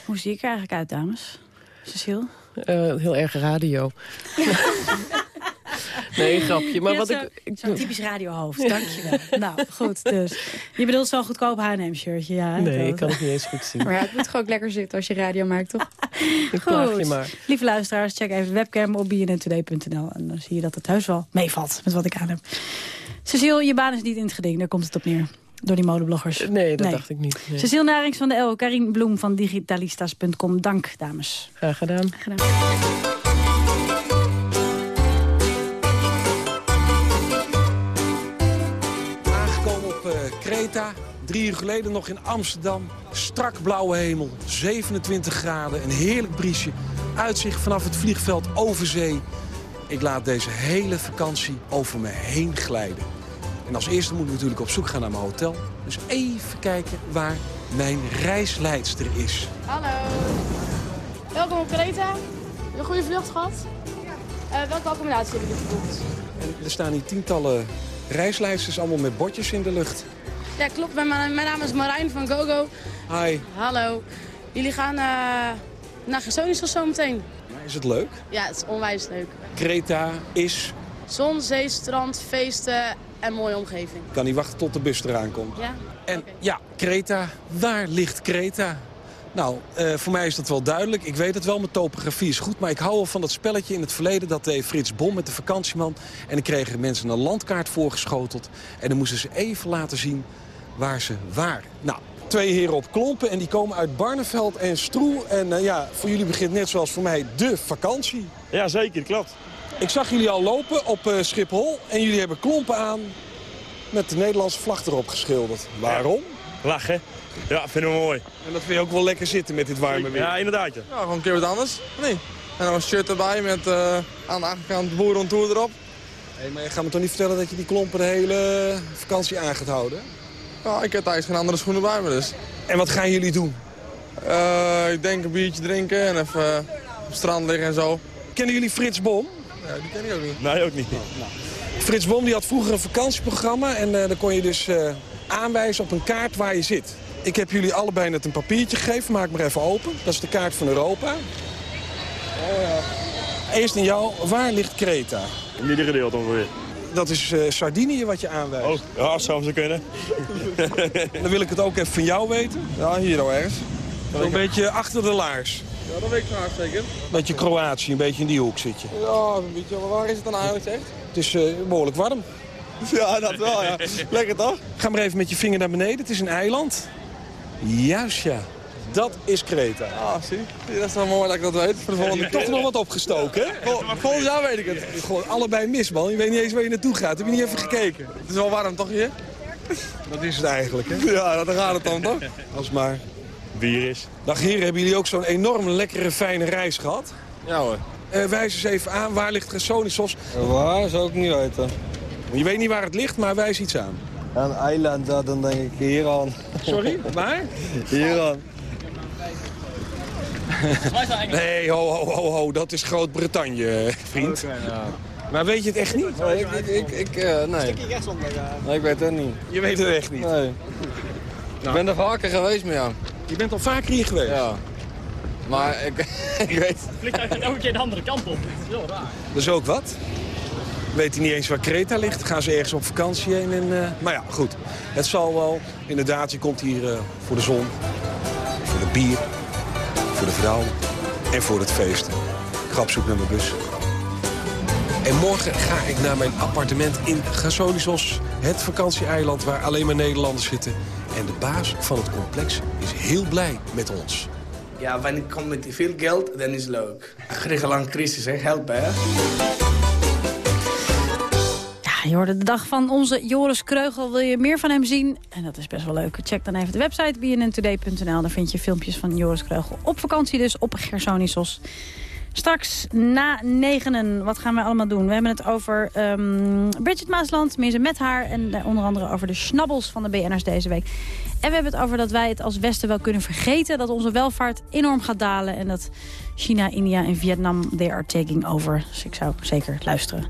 Hoe zie ik er eigenlijk uit, dames? Cecile? Uh, heel erg radio. <laughs> nee, grapje. Maar ja, wat zo, ik, ik... Zo'n typisch radiohoofd, dankjewel. <laughs> nou, goed, dus. Je bedoelt zo'n goedkoop H&M-shirtje, ja. Nee, dat. ik kan het niet eens goed zien. Maar ja, het moet gewoon lekker zitten als je radio maakt, toch? <laughs> goed. Je maar. Lieve luisteraars, check even de webcam op bnntoday.nl. En dan zie je dat het huis wel meevalt met wat ik aan heb. Cecile, je baan is niet in het geding, daar komt het op neer. Door die modebloggers. Nee, dat nee. dacht ik niet. Nee. Cecile Narings van de L, Karin Bloem van digitalistas.com. Dank, dames. Graag gedaan. Graag gedaan. Aangekomen op uh, Kreta. Drie uur geleden nog in Amsterdam. Strak blauwe hemel, 27 graden, een heerlijk briesje. Uitzicht vanaf het vliegveld over zee. Ik laat deze hele vakantie over me heen glijden. En als eerste moet ik natuurlijk op zoek gaan naar mijn hotel. Dus even kijken waar mijn reisleidster is. Hallo. Welkom op je een goede vlucht gehad? Ja. Uh, welke accommodatie hebben jullie geboekt? En er staan hier tientallen reisleidsters allemaal met bordjes in de lucht. Ja, klopt. Mijn, mijn naam is Marijn van GoGo. Hi. Hallo. Jullie gaan uh, naar Gersonisos zometeen. Is het leuk? Ja, het is onwijs leuk. Kreta is... Zon, zee, strand, feesten en mooie omgeving. Ik kan niet wachten tot de bus eraan komt. Ja? En ja, Kreta, waar ligt Kreta? Nou, eh, voor mij is dat wel duidelijk. Ik weet het wel, mijn topografie is goed. Maar ik hou wel van dat spelletje in het verleden. Dat deed Frits Bom met de vakantieman. En dan kregen mensen een landkaart voorgeschoteld. En dan moesten ze even laten zien waar ze waren. Nou, twee heren op klompen en die komen uit Barneveld en Stroe. En eh, ja, voor jullie begint net zoals voor mij de vakantie. Ja, zeker, klopt. Ik zag jullie al lopen op eh, Schiphol en jullie hebben klompen aan met de Nederlandse vlag erop geschilderd. Waarom? Lachen. Ja, vinden we mooi. En dat vind je ook wel lekker zitten met dit warme weer. Ja, inderdaad. Ja, ja gewoon een keer wat anders. Nee. En dan een shirt erbij met uh, aan de achterkant boer on tour erop. Hey, maar je gaat me toch niet vertellen dat je die klompen de hele vakantie aan gaat houden? Ja, ik heb thuis geen andere schoenen bij me dus. En wat gaan jullie doen? Uh, ik denk een biertje drinken en even uh, op het strand liggen en zo. Kennen jullie Frits Bom? Ja, die ken ik ook niet. Nee, ook niet. Nou. Frits Bom die had vroeger een vakantieprogramma en uh, dan kon je dus aanwijzen op een kaart waar je zit. Ik heb jullie allebei net een papiertje gegeven, maak maar even open. Dat is de kaart van Europa. Oh ja. Eerst in jou, waar ligt Kreta? In ieder gedeelte ongeveer. Dat is uh, Sardinië wat je aanwijst. Oh, ja, zou ze kunnen. <laughs> Dan wil ik het ook even van jou weten. Ja, hier al ergens. Zo'n beetje achter de laars. Ja, dat weet ik graag zeker. Beetje Kroatië, een beetje in die hoek zit je. Ja, een beetje. Maar waar is het dan eigenlijk echt? Het is uh, behoorlijk warm. <laughs> Ja, dat wel, ja. Lekker toch? Ga maar even met je vinger naar beneden. Het is een eiland. Juist, ja. Dat is Kreta. Ah, zie. Dat is wel mooi dat ik dat weet. Voor de volgende Toch nog wat opgestoken, hè? Volgend jaar weet ik het. Gewoon allebei mis, man. Je weet niet eens waar je naartoe gaat. Heb je niet even gekeken? Het is wel warm, toch, hier? Dat is het eigenlijk, hè? Ja, dan gaat het dan, toch? Als maar bier is. Dag heren, hebben jullie ook zo'n enorm lekkere, fijne reis gehad? Ja hoor. Uh, wijs eens even aan, waar ligt Gersonisos? Waar, zou ik niet weten. Je weet niet waar het ligt, maar wijs iets aan. Een eiland, dan denk ik hier aan. Sorry, waar? Hier aan. Nee, ho, ho, ho, ho, dat is Groot-Brittannië, vriend. Okay, ja. Maar weet je het echt niet? Nee, ik, ik, ik, ik uh, nee. Nee, ik weet het niet. Je weet het echt niet? Nee. Nou. Ik ben er vaker geweest met jou. Je bent al vaker hier geweest? Ja. Maar ik, <laughs> ik weet... Het vliegtuig gaat elke keer de andere kant op. Dat is heel raar. Dat is ook wat. Weet hij niet eens waar Kreta ligt. Gaan ze ergens op vakantie heen. En, uh... Maar ja, goed. Het zal wel. Inderdaad, je komt hier uh, voor de zon. Voor het bier. Voor de vrouw. En voor het ga op zoek naar mijn bus. En morgen ga ik naar mijn appartement in Gasonisos. Het vakantieeiland waar alleen maar Nederlanders zitten. En de baas van het complex is heel blij met ons. Ja, wanneer ik kom met veel geld, dan is het leuk. Griekenland crisis, hè? helpen, hè? Ja, je hoorde de dag van onze Joris Kreugel. Wil je meer van hem zien? En dat is best wel leuk. Check dan even de website bnntoday.nl. Daar vind je filmpjes van Joris Kreugel op vakantie dus op Gersonisos. Straks na negenen, wat gaan we allemaal doen? We hebben het over um, Bridget Maasland, tenminste met haar... en onder andere over de schnabbels van de BN'ers deze week. En we hebben het over dat wij het als Westen wel kunnen vergeten... dat onze welvaart enorm gaat dalen... en dat China, India en Vietnam, they are taking over. Dus ik zou zeker luisteren.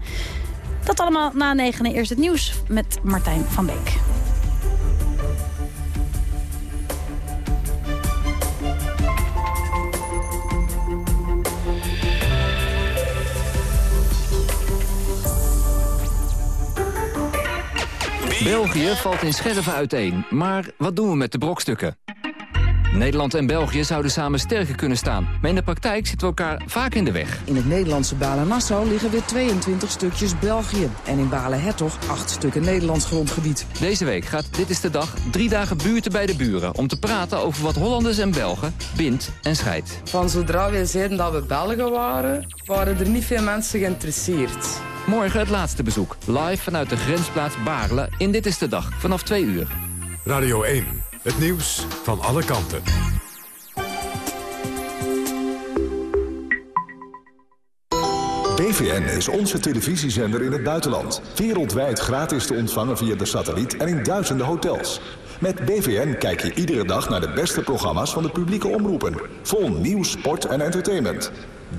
Dat allemaal na negenen. Eerst het nieuws met Martijn van Beek. België valt in scherven uiteen, maar wat doen we met de brokstukken? Nederland en België zouden samen sterker kunnen staan. Maar in de praktijk zitten we elkaar vaak in de weg. In het Nederlandse Balen-Nassau liggen weer 22 stukjes België. En in Balen-Hertog 8 stukken Nederlands grondgebied. Deze week gaat Dit is de Dag drie dagen buurten bij de buren... om te praten over wat Hollanders en Belgen bindt en scheidt. Van zodra we zeiden dat we Belgen waren... waren er niet veel mensen geïnteresseerd. Morgen het laatste bezoek. Live vanuit de grensplaats Baarle in Dit is de Dag. Vanaf 2 uur. Radio 1. Het nieuws van alle kanten. BVN is onze televisiezender in het buitenland. Wereldwijd gratis te ontvangen via de satelliet en in duizenden hotels. Met BVN kijk je iedere dag naar de beste programma's van de publieke omroepen. Vol nieuws, sport en entertainment.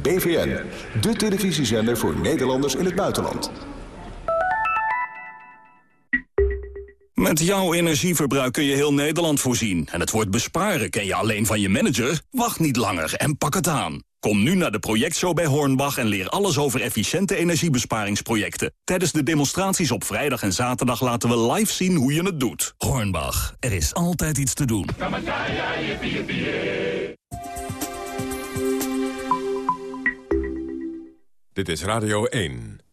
BVN, de televisiezender voor Nederlanders in het buitenland. Met jouw energieverbruik kun je heel Nederland voorzien. En het woord besparen ken je alleen van je manager? Wacht niet langer en pak het aan. Kom nu naar de projectshow bij Hornbach en leer alles over efficiënte energiebesparingsprojecten. Tijdens de demonstraties op vrijdag en zaterdag laten we live zien hoe je het doet. Hornbach, er is altijd iets te doen. Dit is Radio 1.